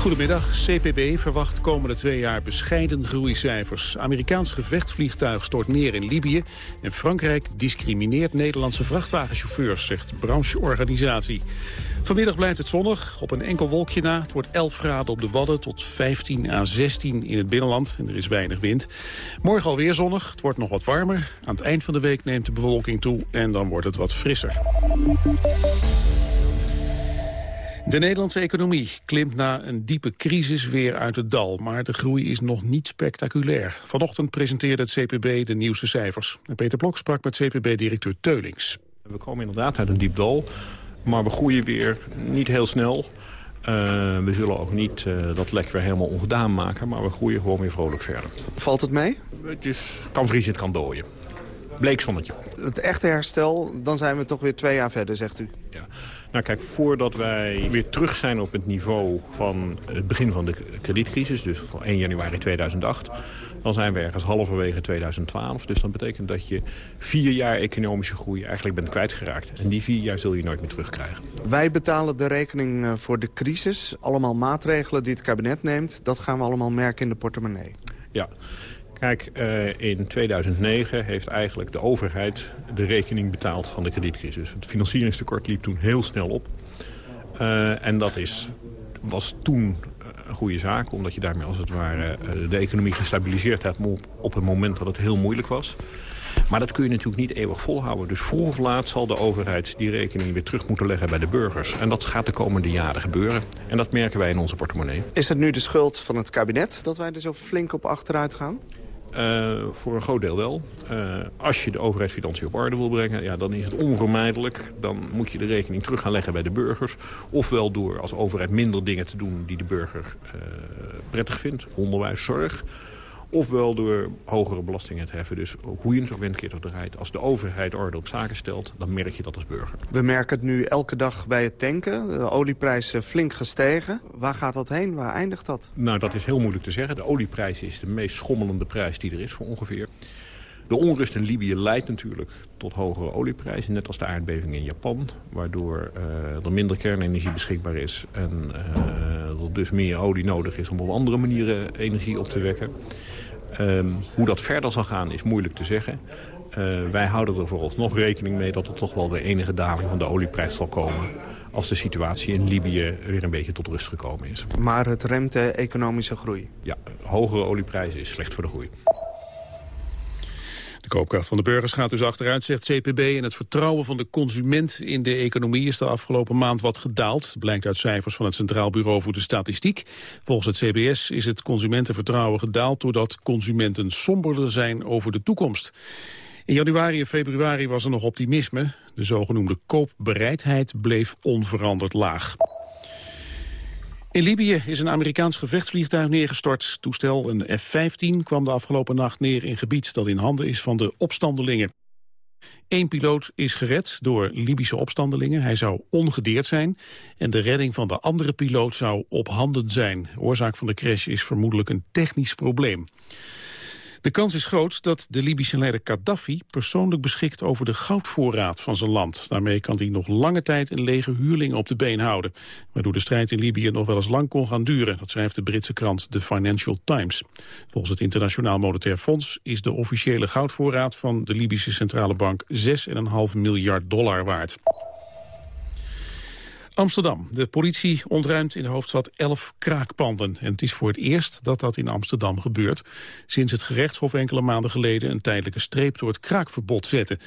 Goedemiddag. CPB verwacht komende twee jaar bescheiden groeicijfers. Amerikaans gevechtsvliegtuig stort neer in Libië... en Frankrijk discrimineert Nederlandse vrachtwagenchauffeurs, zegt brancheorganisatie. Vanmiddag blijft het zonnig, op een enkel wolkje na. Het wordt 11 graden op de Wadden tot 15 à 16 in het binnenland. En er is weinig wind. Morgen alweer zonnig, het wordt nog wat warmer. Aan het eind van de week neemt de bewolking toe en dan wordt het wat frisser. De Nederlandse economie klimt na een diepe crisis weer uit het dal. Maar de groei is nog niet spectaculair. Vanochtend presenteerde het CPB de nieuwste cijfers. En Peter Blok sprak met CPB-directeur Teulings. We komen inderdaad uit een diep dal. Maar we groeien weer niet heel snel. Uh, we zullen ook niet uh, dat lek weer helemaal ongedaan maken. Maar we groeien gewoon weer vrolijk verder. Valt het mee? Het is, kan vriezen, het kan dooien. Bleek zonnetje. Het echte herstel, dan zijn we toch weer twee jaar verder, zegt u? Ja. Nou kijk, voordat wij weer terug zijn op het niveau van het begin van de kredietcrisis... dus van 1 januari 2008 dan zijn we ergens halverwege 2012. Dus dat betekent dat je vier jaar economische groei eigenlijk bent kwijtgeraakt. En die vier jaar zul je nooit meer terugkrijgen. Wij betalen de rekening eh, voor de crisis. Allemaal maatregelen die het kabinet neemt. Dat gaan we allemaal merken in de portemonnee. Ja. Kijk, uh, in 2009 heeft eigenlijk de overheid de rekening betaald van de kredietcrisis. Het financieringstekort liep toen heel snel op. Uh, en dat is, was toen een goede zaak. Omdat je daarmee als het ware eh, de economie gestabiliseerd hebt op een moment dat het heel moeilijk was. Maar dat kun je natuurlijk niet eeuwig volhouden. Dus vroeg of laat zal de overheid die rekening weer terug moeten leggen bij de burgers. En dat gaat de komende jaren gebeuren. En dat merken wij in onze portemonnee. Is het nu de schuld van het kabinet dat wij er zo flink op achteruit gaan? Uh, voor een groot deel wel. Uh, als je de overheidsfinanciën op orde wil brengen, ja, dan is het onvermijdelijk. Dan moet je de rekening terug gaan leggen bij de burgers. Ofwel door als overheid minder dingen te doen die de burger uh, prettig vindt. Onderwijs, zorg. Ofwel door hogere belastingen te heffen. Dus hoe je het ook bent, keert of draait. Als de overheid orde op zaken stelt, dan merk je dat als burger. We merken het nu elke dag bij het tanken. De olieprijs flink gestegen. Waar gaat dat heen? Waar eindigt dat? Nou, dat is heel moeilijk te zeggen. De olieprijs is de meest schommelende prijs die er is voor ongeveer. De onrust in Libië leidt natuurlijk tot hogere olieprijzen. Net als de aardbeving in Japan. Waardoor uh, er minder kernenergie beschikbaar is. En uh, er dus meer olie nodig is om op andere manieren energie op te wekken. Um, hoe dat verder zal gaan is moeilijk te zeggen. Uh, wij houden er vooralsnog rekening mee dat er toch wel weer enige daling van de olieprijs zal komen als de situatie in Libië weer een beetje tot rust gekomen is. Maar het remt de economische groei? Ja, hogere olieprijzen is slecht voor de groei. De koopkracht van de burgers gaat dus achteruit, zegt CPB. En het vertrouwen van de consument in de economie is de afgelopen maand wat gedaald. Blijkt uit cijfers van het Centraal Bureau voor de Statistiek. Volgens het CBS is het consumentenvertrouwen gedaald... doordat consumenten somberder zijn over de toekomst. In januari en februari was er nog optimisme. De zogenoemde koopbereidheid bleef onveranderd laag. In Libië is een Amerikaans gevechtsvliegtuig neergestort. Toestel, een F-15, kwam de afgelopen nacht neer in gebied dat in handen is van de opstandelingen. Eén piloot is gered door Libische opstandelingen. Hij zou ongedeerd zijn. En de redding van de andere piloot zou op handen zijn. oorzaak van de crash is vermoedelijk een technisch probleem. De kans is groot dat de Libische leider Gaddafi persoonlijk beschikt over de goudvoorraad van zijn land. Daarmee kan hij nog lange tijd een lege huurling op de been houden. Waardoor de strijd in Libië nog wel eens lang kon gaan duren. Dat schrijft de Britse krant The Financial Times. Volgens het Internationaal Monetair Fonds is de officiële goudvoorraad van de Libische Centrale Bank 6,5 miljard dollar waard. Amsterdam. De politie ontruimt in de hoofdstad elf kraakpanden. En het is voor het eerst dat dat in Amsterdam gebeurt... sinds het gerechtshof enkele maanden geleden... een tijdelijke streep door het kraakverbod zette.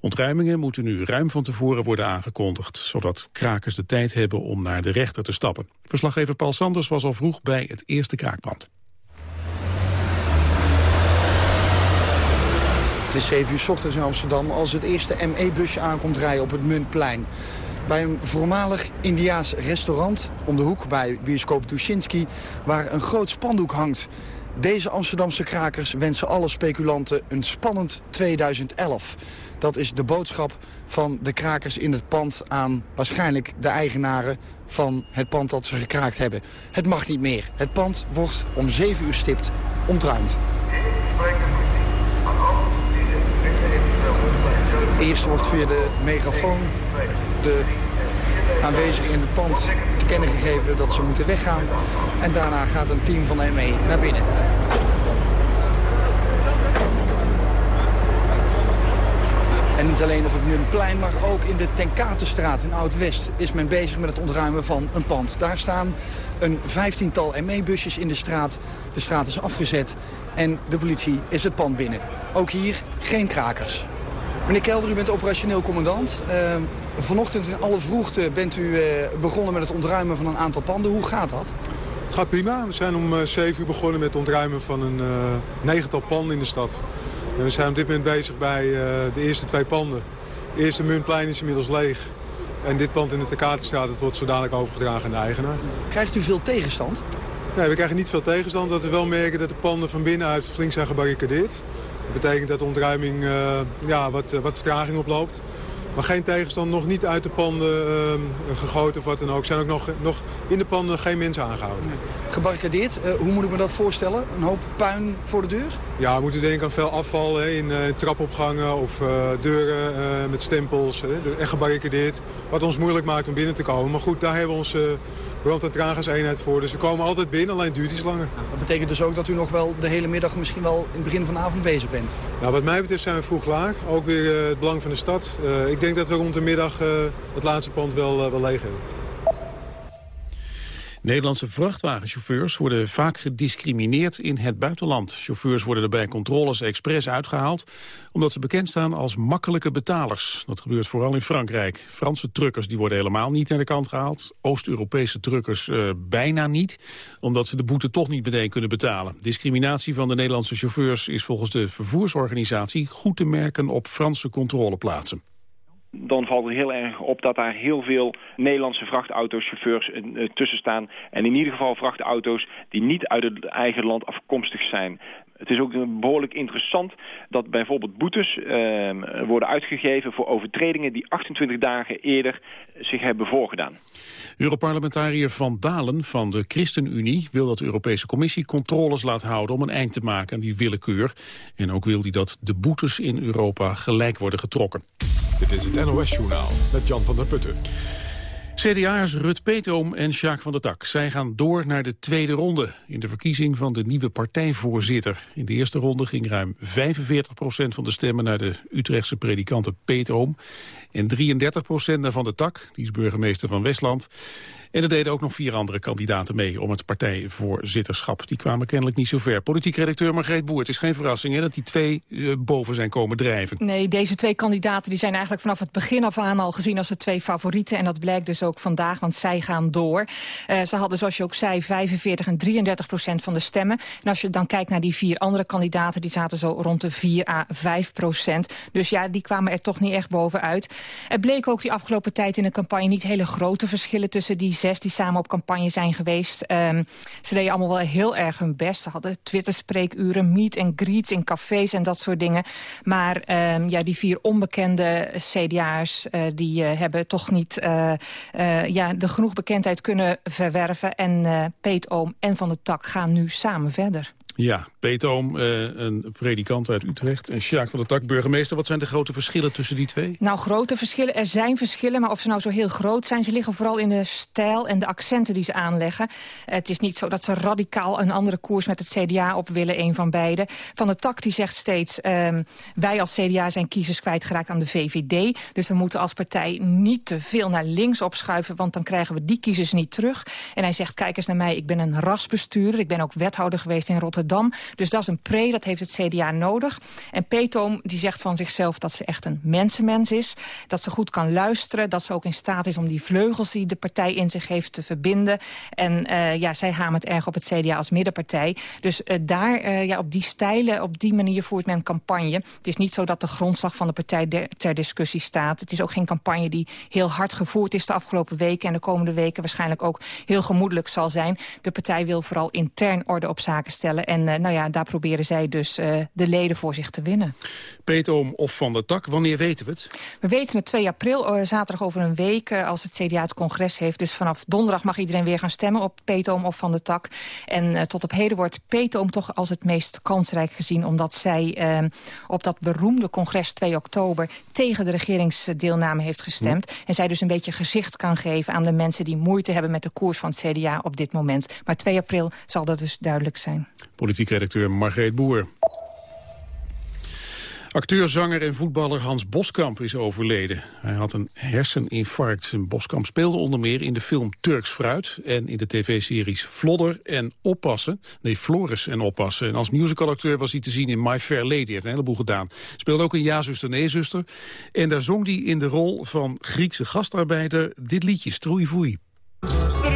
Ontruimingen moeten nu ruim van tevoren worden aangekondigd... zodat krakers de tijd hebben om naar de rechter te stappen. Verslaggever Paul Sanders was al vroeg bij het eerste kraakpand. Het is 7 uur s ochtends in Amsterdam als het eerste ME-busje aankomt rijden op het Muntplein. Bij een voormalig Indiaas restaurant om de hoek bij bioscoop Tuschinski... waar een groot spandoek hangt. Deze Amsterdamse krakers wensen alle speculanten een spannend 2011. Dat is de boodschap van de krakers in het pand aan waarschijnlijk de eigenaren van het pand dat ze gekraakt hebben. Het mag niet meer. Het pand wordt om 7 uur stipt ontruimd. Eerst wordt via de megafoon de aanwezigen in het pand te kennen gegeven dat ze moeten weggaan. En daarna gaat een team van de ME naar binnen. En niet alleen op het Muntplein, maar ook in de Tenkatenstraat in Oud-West... is men bezig met het ontruimen van een pand. Daar staan een vijftiental ME-busjes in de straat. De straat is afgezet en de politie is het pand binnen. Ook hier geen krakers. Meneer Kelder, u bent operationeel commandant. Uh, vanochtend in alle vroegte bent u uh, begonnen met het ontruimen van een aantal panden. Hoe gaat dat? Het gaat prima. We zijn om uh, eh, 7 uur begonnen met het ontruimen van een negental panden in de stad. En we zijn op dit moment bezig bij de eerste twee panden. Het eerste Muntplein is inmiddels leeg. En dit pand in de Tekatenstraat wordt zodanig overgedragen aan de eigenaar. Krijgt u veel tegenstand? Nee, we krijgen niet veel tegenstand. Dat we wel merken dat de panden van binnenuit flink zijn gebarricadeerd. Dat betekent dat de ontruiming uh, ja, wat, wat vertraging oploopt. Maar geen tegenstand, nog niet uit de panden uh, gegoten of wat dan ook. zijn ook nog, nog in de panden geen mensen aangehouden. Gebarricadeerd, uh, hoe moet ik me dat voorstellen? Een hoop puin voor de deur? Ja, we moeten denken aan veel afval hè, in uh, trapopgangen of deuren met stempels. Hè, echt gebarricadeerd. Wat ons moeilijk maakt om binnen te komen. Maar goed, daar hebben we onze brand- en tragarseenheid voor. Dus we komen altijd binnen, alleen duurt iets langer. dat betekent dus ook dat u nog wel de hele middag misschien wel in het begin van de avond bezig bent? Nou, wat mij betreft zijn we vroeg klaar. Ook weer het belang van de stad. ik denk dat we rond de middag uh, het laatste pand wel, wel leeg hebben. Nederlandse vrachtwagenchauffeurs worden vaak gediscrimineerd in het buitenland. Chauffeurs worden er bij controles expres uitgehaald... omdat ze bekend staan als makkelijke betalers. Dat gebeurt vooral in Frankrijk. Franse truckers die worden helemaal niet aan de kant gehaald. Oost-Europese truckers uh, bijna niet... omdat ze de boete toch niet meteen kunnen betalen. Discriminatie van de Nederlandse chauffeurs is volgens de vervoersorganisatie... goed te merken op Franse controleplaatsen dan valt het heel erg op dat daar heel veel Nederlandse vrachtautochauffeurs uh, tussen staan. En in ieder geval vrachtauto's die niet uit het eigen land afkomstig zijn. Het is ook behoorlijk interessant dat bijvoorbeeld boetes uh, worden uitgegeven voor overtredingen die 28 dagen eerder zich hebben voorgedaan. Europarlementariër Van Dalen van de ChristenUnie wil dat de Europese Commissie controles laat houden om een eind te maken aan die willekeur. En ook wil hij dat de boetes in Europa gelijk worden getrokken. Dit is het NOS-journaal met Jan van der Putten. CDA'ers Rut Peetoom en Jacques van der Tak. Zij gaan door naar de tweede ronde in de verkiezing van de nieuwe partijvoorzitter. In de eerste ronde ging ruim 45% van de stemmen naar de Utrechtse predikante Peetoom. En 33% naar Van der Tak, die is burgemeester van Westland. En er deden ook nog vier andere kandidaten mee om het partijvoorzitterschap. Die kwamen kennelijk niet zo ver. Politiek redacteur Margreet Boer, het is geen verrassing hè, dat die twee uh, boven zijn komen drijven. Nee, deze twee kandidaten die zijn eigenlijk vanaf het begin af aan al gezien als de twee favorieten. En dat blijkt dus ook vandaag, want zij gaan door. Uh, ze hadden, zoals je ook zei, 45 en 33 procent van de stemmen. En als je dan kijkt naar die vier andere kandidaten, die zaten zo rond de 4 à 5 procent. Dus ja, die kwamen er toch niet echt bovenuit. Er bleek ook die afgelopen tijd in de campagne niet hele grote verschillen tussen die die samen op campagne zijn geweest. Um, ze deden allemaal wel heel erg hun best. Ze hadden Twitter-spreekuren, meet en greets in cafés en dat soort dingen. Maar um, ja, die vier onbekende CDA's uh, die uh, hebben toch niet uh, ja, de genoeg bekendheid kunnen verwerven. En Peet Oom en Van de Tak gaan nu samen verder. Ja, Peter Oom, uh, een predikant uit Utrecht. En Sjaak van der Tak, burgemeester. Wat zijn de grote verschillen tussen die twee? Nou, grote verschillen. Er zijn verschillen, maar of ze nou zo heel groot zijn... ze liggen vooral in de stijl en de accenten die ze aanleggen. het is niet zo dat ze radicaal een andere koers met het CDA op willen, een van beide. Van der Tak die zegt steeds... Um, wij als CDA zijn kiezers kwijtgeraakt aan de VVD. Dus we moeten als partij niet te veel naar links opschuiven... want dan krijgen we die kiezers niet terug. En hij zegt, kijk eens naar mij, ik ben een rasbestuurder. Ik ben ook wethouder geweest in Rotterdam dus dat is een pre, dat heeft het CDA nodig. En Peetoom die zegt van zichzelf dat ze echt een mensenmens is. Dat ze goed kan luisteren. Dat ze ook in staat is om die vleugels die de partij in zich heeft te verbinden. En uh, ja, zij hamert erg op het CDA als middenpartij. Dus uh, daar, uh, ja, op die stijlen, op die manier voert men campagne. Het is niet zo dat de grondslag van de partij ter discussie staat. Het is ook geen campagne die heel hard gevoerd is de afgelopen weken... en de komende weken waarschijnlijk ook heel gemoedelijk zal zijn. De partij wil vooral intern orde op zaken stellen en nou ja, daar proberen zij dus de leden voor zich te winnen. Peetoom of Van der Tak, wanneer weten we het? We weten het 2 april, zaterdag over een week, als het CDA het congres heeft. Dus vanaf donderdag mag iedereen weer gaan stemmen op Peetoom of Van der Tak. En tot op heden wordt Peetoom toch als het meest kansrijk gezien... omdat zij op dat beroemde congres 2 oktober tegen de regeringsdeelname heeft gestemd. En zij dus een beetje gezicht kan geven aan de mensen die moeite hebben met de koers van het CDA op dit moment. Maar 2 april zal dat dus duidelijk zijn. Politiek redacteur Margreet Boer. Acteur, zanger en voetballer Hans Boskamp is overleden. Hij had een herseninfarct. Boskamp speelde onder meer in de film Turks Fruit... en in de tv-series Flodder en Oppassen. Nee, Floris en Oppassen. En als musicalacteur was hij te zien in My Fair Lady. Hij heeft een heleboel gedaan. Speelde ook een Ja, zuster, nee, zuster. En daar zong hij in de rol van Griekse gastarbeider... dit liedje, Stroei Voei. Stroei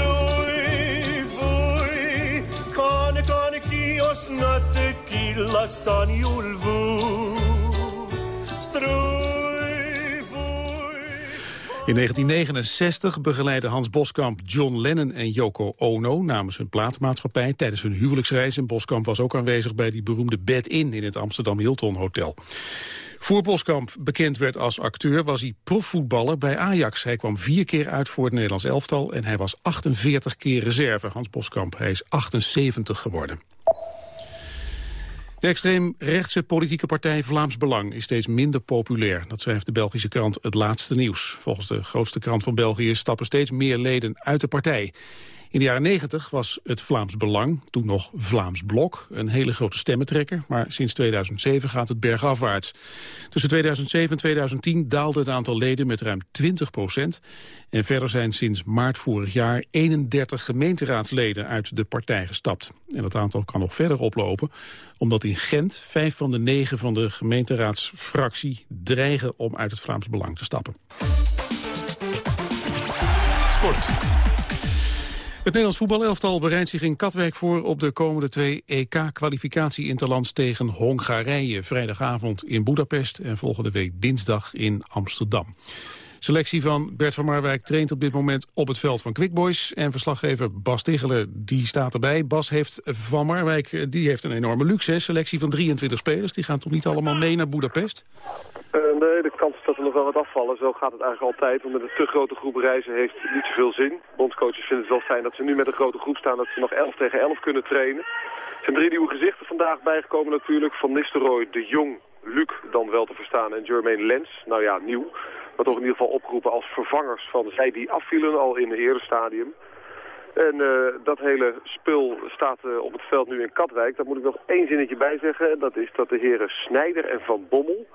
in 1969 begeleidde Hans Boskamp John Lennon en Yoko Ono namens hun platenmaatschappij tijdens hun huwelijksreis. En Boskamp was ook aanwezig bij die beroemde Bed In in het Amsterdam Hilton Hotel. Voor Boskamp bekend werd als acteur was hij profvoetballer bij Ajax. Hij kwam vier keer uit voor het Nederlands elftal en hij was 48 keer reserve. Hans Boskamp, hij is 78 geworden. De extreemrechtse politieke partij Vlaams Belang is steeds minder populair. Dat schrijft de Belgische krant Het Laatste Nieuws. Volgens de grootste krant van België stappen steeds meer leden uit de partij. In de jaren 90 was het Vlaams Belang, toen nog Vlaams Blok, een hele grote stemmentrekker. Maar sinds 2007 gaat het bergafwaarts. Tussen 2007 en 2010 daalde het aantal leden met ruim 20 procent. En verder zijn sinds maart vorig jaar 31 gemeenteraadsleden uit de partij gestapt. En dat aantal kan nog verder oplopen, omdat in Gent vijf van de negen van de gemeenteraadsfractie dreigen om uit het Vlaams Belang te stappen. Sport. Het Nederlands voetbalelftal bereidt zich in Katwijk voor op de komende twee EK-kwalificatie-interlands tegen Hongarije. Vrijdagavond in Budapest en volgende week dinsdag in Amsterdam. Selectie van Bert van Marwijk traint op dit moment op het veld van Quick Boys. En verslaggever Bas Ticheler, die staat erbij. Bas heeft Van Marwijk, die heeft een enorme luxe. Selectie van 23 spelers, die gaan toch niet allemaal mee naar Budapest? Uh, nee, de dat er nog wel wat afvallen. Zo gaat het eigenlijk altijd. Want met een te grote groep reizen heeft niet zoveel zin. Bondscoaches vinden het wel fijn dat ze nu met een grote groep staan. Dat ze nog 11 tegen 11 kunnen trainen. Er zijn drie nieuwe gezichten vandaag bijgekomen natuurlijk. Van Nistelrooy, De Jong, Luc dan wel te verstaan en Jermaine Lens. Nou ja, nieuw. Maar toch in ieder geval opgeroepen als vervangers van zij die afvielen al in het eerder stadium. En uh, dat hele spul staat uh, op het veld nu in Katwijk. Daar moet ik nog één zinnetje bij zeggen. Dat is dat de heren Snijder en Van Bommel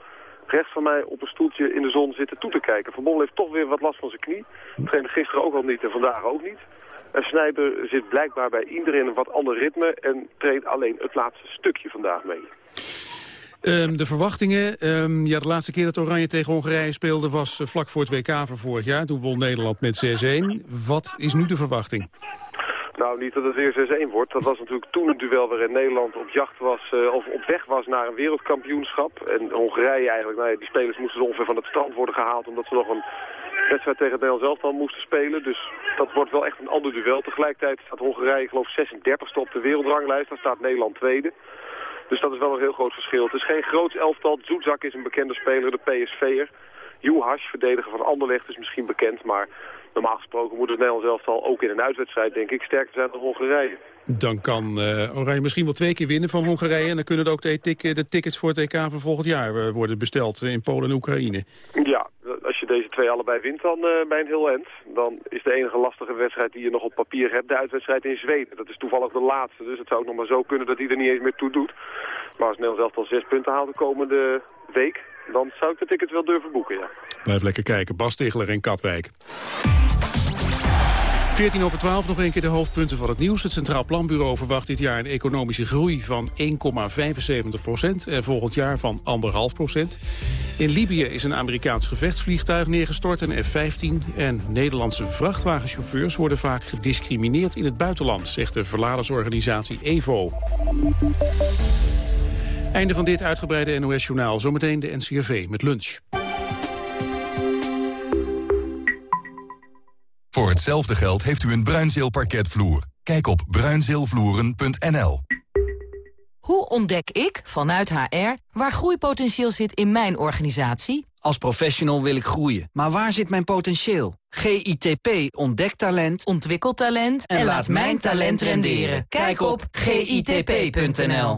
rechts van mij op een stoeltje in de zon zitten toe te kijken. Van Bommel heeft toch weer wat last van zijn knie. Dat gisteren ook al niet en vandaag ook niet. En Snijder zit blijkbaar bij iedereen een wat ander ritme en treedt alleen het laatste stukje vandaag mee. Um, de verwachtingen, um, ja, de laatste keer dat Oranje tegen Hongarije speelde was uh, vlak voor het WK van vorig jaar. Toen won Nederland met 6-1. Wat is nu de verwachting? Nou, niet dat het weer 6-1 wordt. Dat was natuurlijk toen een duel waarin Nederland op jacht was, uh, of op weg was naar een wereldkampioenschap. En Hongarije eigenlijk, nou ja, die spelers moesten ongeveer van het strand worden gehaald omdat ze nog een wedstrijd tegen het Nederlands elftal moesten spelen. Dus dat wordt wel echt een ander duel. Tegelijkertijd staat Hongarije geloof 36e op de wereldranglijst. Daar staat Nederland tweede. Dus dat is wel een heel groot verschil. Het is geen groot elftal. Zoetzak is een bekende speler, de PSV'er. Juhas, verdediger van Anderlecht, is misschien bekend. Maar normaal gesproken moet het Nederlands elftal ook in een uitwedstrijd, denk ik, sterker zijn dan Hongarije. Dan kan uh, Oranje misschien wel twee keer winnen van Hongarije. En dan kunnen ook de, de tickets voor het EK van volgend jaar uh, worden besteld in Polen en Oekraïne. Ja, als je deze twee allebei wint, dan uh, bij een heel eind. Dan is de enige lastige wedstrijd die je nog op papier hebt de uitwedstrijd in Zweden. Dat is toevallig de laatste, dus het zou ook nog maar zo kunnen dat hij er niet eens meer toe doet. Maar als Nederland elftal zes punten haalt de komende week, dan zou ik de ticket wel durven boeken, ja. Blijf lekker kijken. Bas Tegeler in Katwijk. 14 over 12 nog een keer de hoofdpunten van het nieuws. Het Centraal Planbureau verwacht dit jaar een economische groei van 1,75 procent... en volgend jaar van 1,5 procent. In Libië is een Amerikaans gevechtsvliegtuig neergestort, een F-15... en Nederlandse vrachtwagenchauffeurs worden vaak gediscrimineerd in het buitenland... zegt de verladersorganisatie EVO. Einde van dit uitgebreide NOS-journaal. Zometeen de NCRV met lunch. Voor hetzelfde geld heeft u een Bruinzeel parketvloer. Kijk op bruinzeelvloeren.nl. Hoe ontdek ik, vanuit HR, waar groeipotentieel zit in mijn organisatie? Als professional wil ik groeien, maar waar zit mijn potentieel? GITP ontdekt talent, ontwikkelt talent en, laat mijn talent renderen. Kijk op gitp.nl.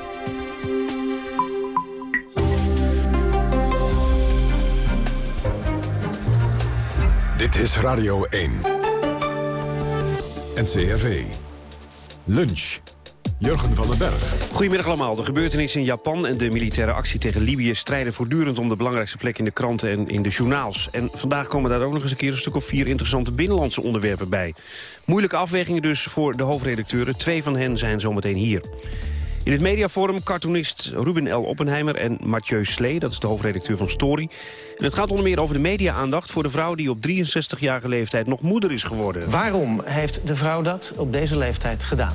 Dit is Radio 1. NCRV. Lunch. Jurgen van den Berg. Goedemiddag allemaal. De gebeurtenissen in Japan en de militaire actie tegen Libië... strijden voortdurend om de belangrijkste plek in de kranten en in de journaals. En vandaag komen daar ook nog eens een keer een stuk of vier interessante binnenlandse onderwerpen bij. Moeilijke afwegingen dus voor de hoofdredacteuren. Twee van hen zijn zometeen hier. In het mediaforum cartoonist Ruben L. Oppenheimer en Mathieu Slee, dat is de hoofdredacteur van Story. En het gaat onder meer over de media-aandacht voor de vrouw die op 63-jarige leeftijd nog moeder is geworden. Waarom heeft de vrouw dat op deze leeftijd gedaan?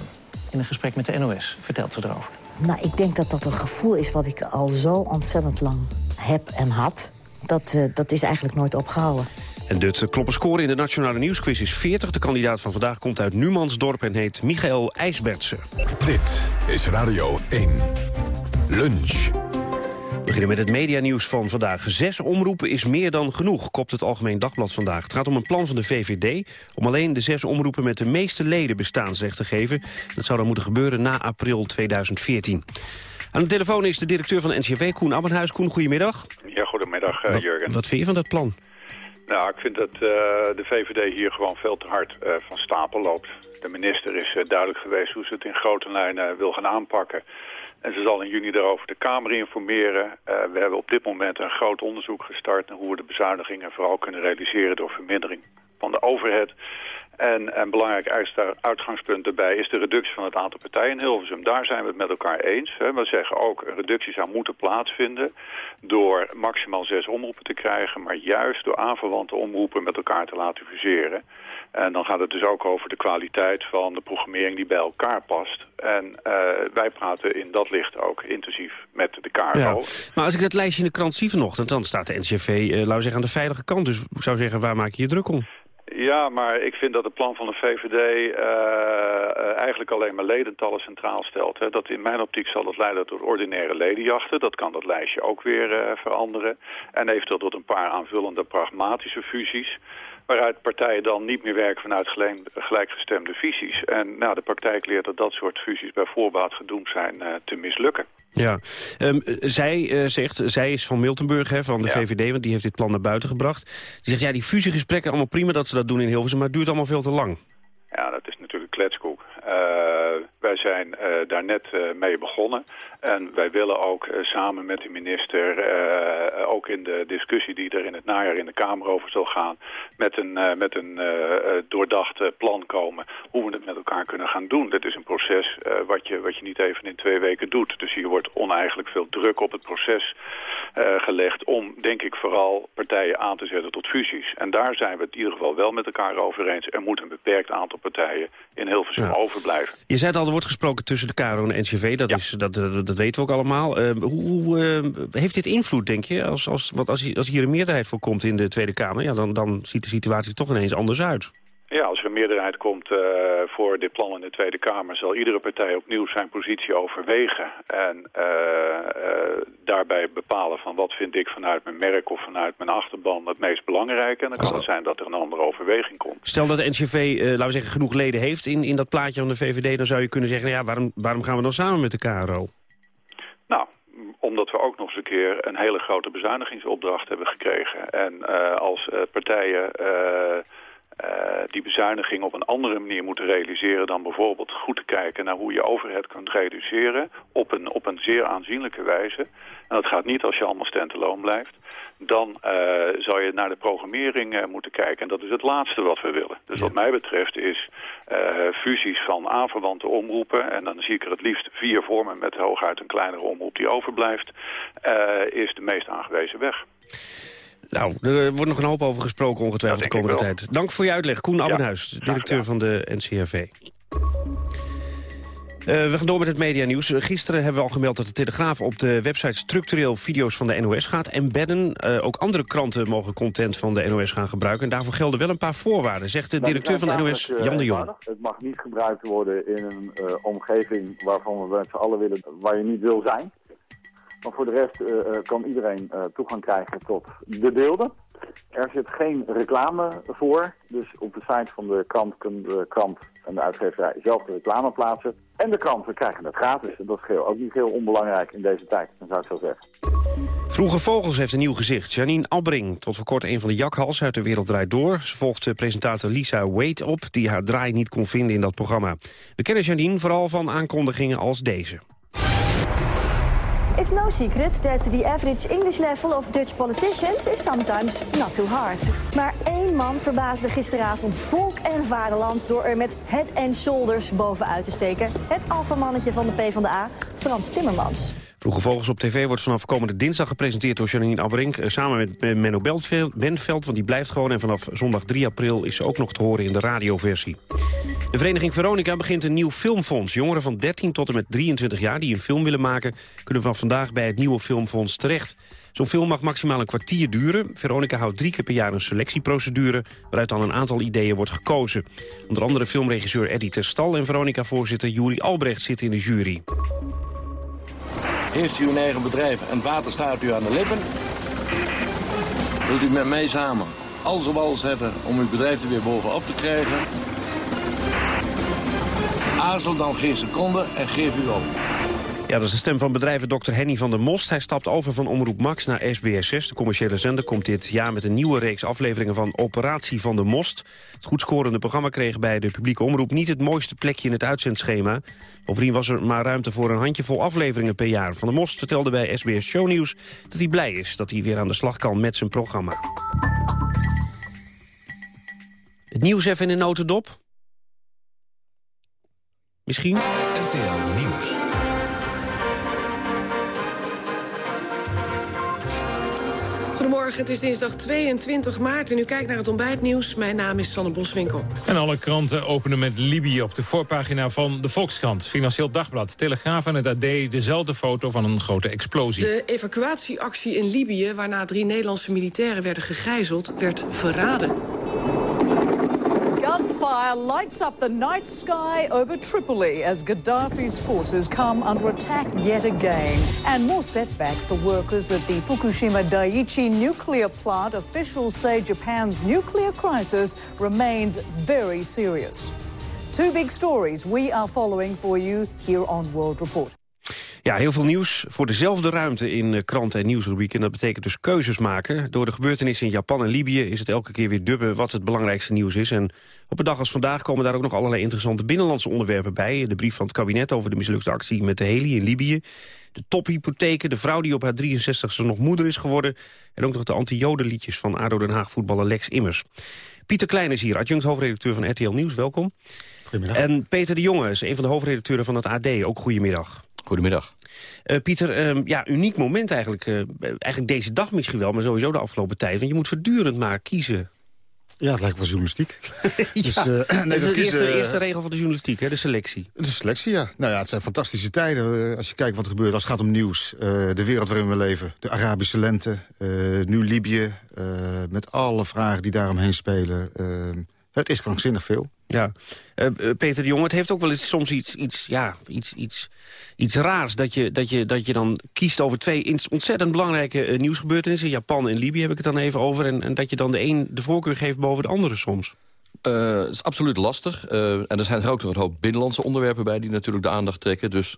In een gesprek met de NOS vertelt ze erover. Nou, ik denk dat dat een gevoel is wat ik al zo ontzettend lang heb en had. Dat, uh, dat is eigenlijk nooit opgehouden. En de klopperscore in de Nationale Nieuwsquiz is 40. De kandidaat van vandaag komt uit Numansdorp en heet Michael IJsbertsen. Dit is Radio 1. Lunch. We beginnen met het medianieuws van vandaag. Zes omroepen is meer dan genoeg, kopt het Algemeen Dagblad vandaag. Het gaat om een plan van de VVD om alleen de zes omroepen met de meeste leden bestaansrecht te geven. Dat zou dan moeten gebeuren na april 2014. Aan de telefoon is de directeur van de NCV, Koen Abbenhuis. Koen, goedemiddag. Ja, goedemiddag, uh, Jurgen. Wat vind je van dat plan? Nou, ik vind dat uh, de VVD hier gewoon veel te hard uh, van stapel loopt. De minister is uh, duidelijk geweest hoe ze het in grote lijnen wil gaan aanpakken. En ze zal in juni daarover de Kamer informeren. we hebben op dit moment een groot onderzoek gestart... naar hoe we de bezuinigingen vooral kunnen realiseren... door vermindering van de overheid. En een belangrijk uitgangspunt daarbij is de reductie van het aantal partijen in Hilversum. Daar zijn we het met elkaar eens. We zeggen ook, een reductie zou moeten plaatsvinden door maximaal zes omroepen te krijgen, maar juist door aanverwante omroepen met elkaar te laten fuseren. En dan gaat het dus ook over de kwaliteit van de programmering die bij elkaar past. En uh, wij praten in dat licht ook intensief met de KRO. Ja. Maar als ik dat lijstje in de krant zie vanochtend, dan staat de NCV, uh, laten we zeggen, aan de veilige kant. Dus ik zou zeggen, waar maak je je druk om? Ja, maar ik vind dat het plan van de VVD uh, uh, eigenlijk alleen maar ledentallen centraal stelt. Hè. Dat in mijn optiek zal dat leiden tot ordinaire ledenjachten. Dat kan dat lijstje ook weer uh, veranderen. En eventueel tot een paar aanvullende pragmatische fusies waaruit partijen dan niet meer werken vanuit gelijkgestemde visies. En nou, de praktijk leert dat dat soort fusies bij voorbaat gedoemd zijn uh, te mislukken. Ja, um, zij uh, zegt, zij is van Miltenburg, hè, van de ja. VVD, want die heeft dit plan naar buiten gebracht. Die zegt, ja, die fusiegesprekken, allemaal prima dat ze dat doen in Hilversum, maar het duurt allemaal veel te lang. Ja, dat is natuurlijk kletskoek. Uh, wij zijn uh, daar net uh, mee begonnen. En wij willen ook samen met de minister, ook in de discussie die er in het najaar in de Kamer over zal gaan, met een, met een doordacht plan komen hoe we het met elkaar kunnen gaan doen. Dit is een proces wat, je, wat je niet even in twee weken doet. Dus hier wordt oneigenlijk veel druk op het proces gelegd om, denk ik, vooral partijen aan te zetten tot fusies. En daar zijn we het in ieder geval wel met elkaar over eens. Er moet een beperkt aantal partijen in Hilversum ja. overblijven. Je zei het al, er wordt gesproken tussen de KRO en de NCV. Dat, ja. is, dat, dat, dat weten we ook allemaal. Uh, hoe uh, heeft dit invloed, denk je? Als, als, want als, als hier een meerderheid voor komt in de Tweede Kamer... Ja, dan, dan ziet de situatie toch ineens anders uit. Meerderheid komt uh, voor dit plan in de Tweede Kamer... zal iedere partij opnieuw zijn positie overwegen. En uh, uh, daarbij bepalen van wat vind ik vanuit mijn merk of vanuit mijn achterban het meest belangrijk. En dan kan het zijn dat er een andere overweging komt. Stel dat de NCV, laten we zeggen, genoeg leden heeft in, in dat plaatje van de VVD... dan zou je kunnen zeggen, nou ja, waarom, waarom gaan we dan samen met de KRO? Nou, omdat we ook nog eens een keer een hele grote bezuinigingsopdracht hebben gekregen. En als partijen... Uh, die bezuiniging op een andere manier moeten realiseren dan bijvoorbeeld goed te kijken naar hoe je overheid kunt reduceren op een, op een zeer aanzienlijke wijze. En dat gaat niet als je allemaal standalone blijft dan uh, zou je naar de programmering uh, moeten kijken. En dat is het laatste wat we willen. Dus wat mij betreft is fusies van aanverwante omroepen... en dan zie ik er het liefst vier vormen met hooguit een kleinere omroep die overblijft... is de meest aangewezen weg. Nou, er wordt nog een hoop over gesproken ongetwijfeld de komende tijd. Dank voor je uitleg. Koen Abbenhuis, directeur van de NCRV. Uh, we gaan door met het medianieuws. Gisteren hebben we al gemeld dat de Telegraaf op de website structureel video's van de NOS gaat embedden. Uh, ook andere kranten mogen content van de NOS gaan gebruiken. En daarvoor gelden wel een paar voorwaarden, zegt de directeur van de NOS, Jan de Jong. Het mag niet gebruikt worden in een uh, omgeving waarvan we met z'n allen willen, waar je niet wil zijn. Maar voor de rest kan iedereen toegang krijgen tot de beelden. Er zit geen reclame voor, dus op de site van de krant kunnen de krant en de uitgeverij zelf de reclame plaatsen. En de kranten krijgen het gratis. Dat is ook niet heel onbelangrijk in deze tijd, zou ik zo zeggen. Vroege Vogels heeft een nieuw gezicht. Janine Albring, tot voor kort een van de jakhals uit de Wereld Draait Door. Ze volgt presentator Lisa Wade op, die haar draai niet kon vinden in dat programma. We kennen Janine vooral van aankondigingen als deze. It's no secret that the average English level of Dutch politicians is sometimes not too hard. Maar één man verbaasde gisteravond volk en vaderland door er met head and shoulders bovenuit te steken. Het alfamannetje van de PvdA, Frans Timmermans. Vroege Vogels op tv wordt vanaf komende dinsdag gepresenteerd door Janine Abrink. Eh, samen met Menno Benveld, want die blijft gewoon. En vanaf zondag 3 april is ze ook nog te horen in de radioversie. De vereniging Veronica begint een nieuw filmfonds. Jongeren van 13 tot en met 23 jaar die een film willen maken... kunnen van vandaag bij het nieuwe filmfonds terecht. Zo'n film mag maximaal een kwartier duren. Veronica houdt drie keer per jaar een selectieprocedure... waaruit dan een aantal ideeën wordt gekozen. Onder andere filmregisseur Eddie Terstal en Veronica-voorzitter Juri Albrecht zitten in de jury. Heeft u een eigen bedrijf en water staat u aan de lippen... wilt u met mij samen als wals hebben om uw bedrijf er weer bovenop te krijgen... Aarzel dan geen seconde en geef u op. Ja, dat is de stem van bedrijven Dr. Henny van der Most. Hij stapt over van Omroep Max naar SBS6. De commerciële zender komt dit jaar met een nieuwe reeks afleveringen van Operatie van der Most. Het goed scorende programma kreeg bij de publieke omroep niet het mooiste plekje in het uitzendschema. Bovendien was er maar ruimte voor een handjevol afleveringen per jaar. Van der Most vertelde bij SBS Shownieuws dat hij blij is dat hij weer aan de slag kan met zijn programma. Het nieuws even in de notendop. Misschien? RTL Goedemorgen, het is dinsdag 22 maart en u kijkt naar het ontbijtnieuws. Mijn naam is Sanne Boswinkel. En alle kranten openen met Libië op de voorpagina van de Volkskrant. Financieel Dagblad, Telegraaf en het AD dezelfde foto van een grote explosie. De evacuatieactie in Libië, waarna drie Nederlandse militairen werden gegijzeld, werd verraden. Gunfire lights up the night sky over Tripoli as Gaddafi's forces come under attack yet again. And more setbacks for workers at the Fukushima Daiichi nuclear plant. Officials say Japan's nuclear crisis remains very serious. Two big stories we are following for you here on World Report. Ja, heel veel nieuws voor dezelfde ruimte in eh, kranten en nieuwsrubrieken. En dat betekent dus keuzes maken. Door de gebeurtenissen in Japan en Libië is het elke keer weer dubben wat het belangrijkste nieuws is. En op een dag als vandaag komen daar ook nog allerlei interessante binnenlandse onderwerpen bij. De brief van het kabinet over de mislukte actie met de heli in Libië. De tophypotheken, de vrouw die op haar 63ste nog moeder is geworden. En ook nog de anti-jodenliedjes van ADO Den Haag voetballer Lex Immers. Pieter Klein is hier, adjunct hoofdredacteur van RTL Nieuws. Welkom. Goedemiddag. En Peter de Jonge is een van de hoofdredacteuren van het AD. Ook goedemiddag. Goedemiddag. Uh, Pieter, uh, ja, uniek moment eigenlijk. Uh, eigenlijk deze dag misschien wel, maar sowieso de afgelopen tijd. Want je moet voortdurend maar kiezen. Ja, het lijkt wel journalistiek. ja, dus, nee, dat is de eerste, eerste, regel van de journalistiek, hè, de selectie. De selectie, ja. Nou ja, het zijn fantastische tijden. Als je kijkt wat er gebeurt als het gaat om nieuws. de wereld waarin we leven. De Arabische lente. nu Libië. met alle vragen die daaromheen spelen. het is krankzinnig veel. Ja, uh, Peter de Jong, het heeft ook wel eens soms iets, iets, ja, iets, iets, iets raars... Dat je, dat, je, dat je dan kiest over twee ontzettend belangrijke uh, nieuwsgebeurtenissen. Japan en Libië heb ik het dan even over. En, en dat je dan de een de voorkeur geeft boven de andere soms. Het is absoluut lastig. En er zijn er ook nog een hoop binnenlandse onderwerpen bij... die natuurlijk de aandacht trekken. Dus,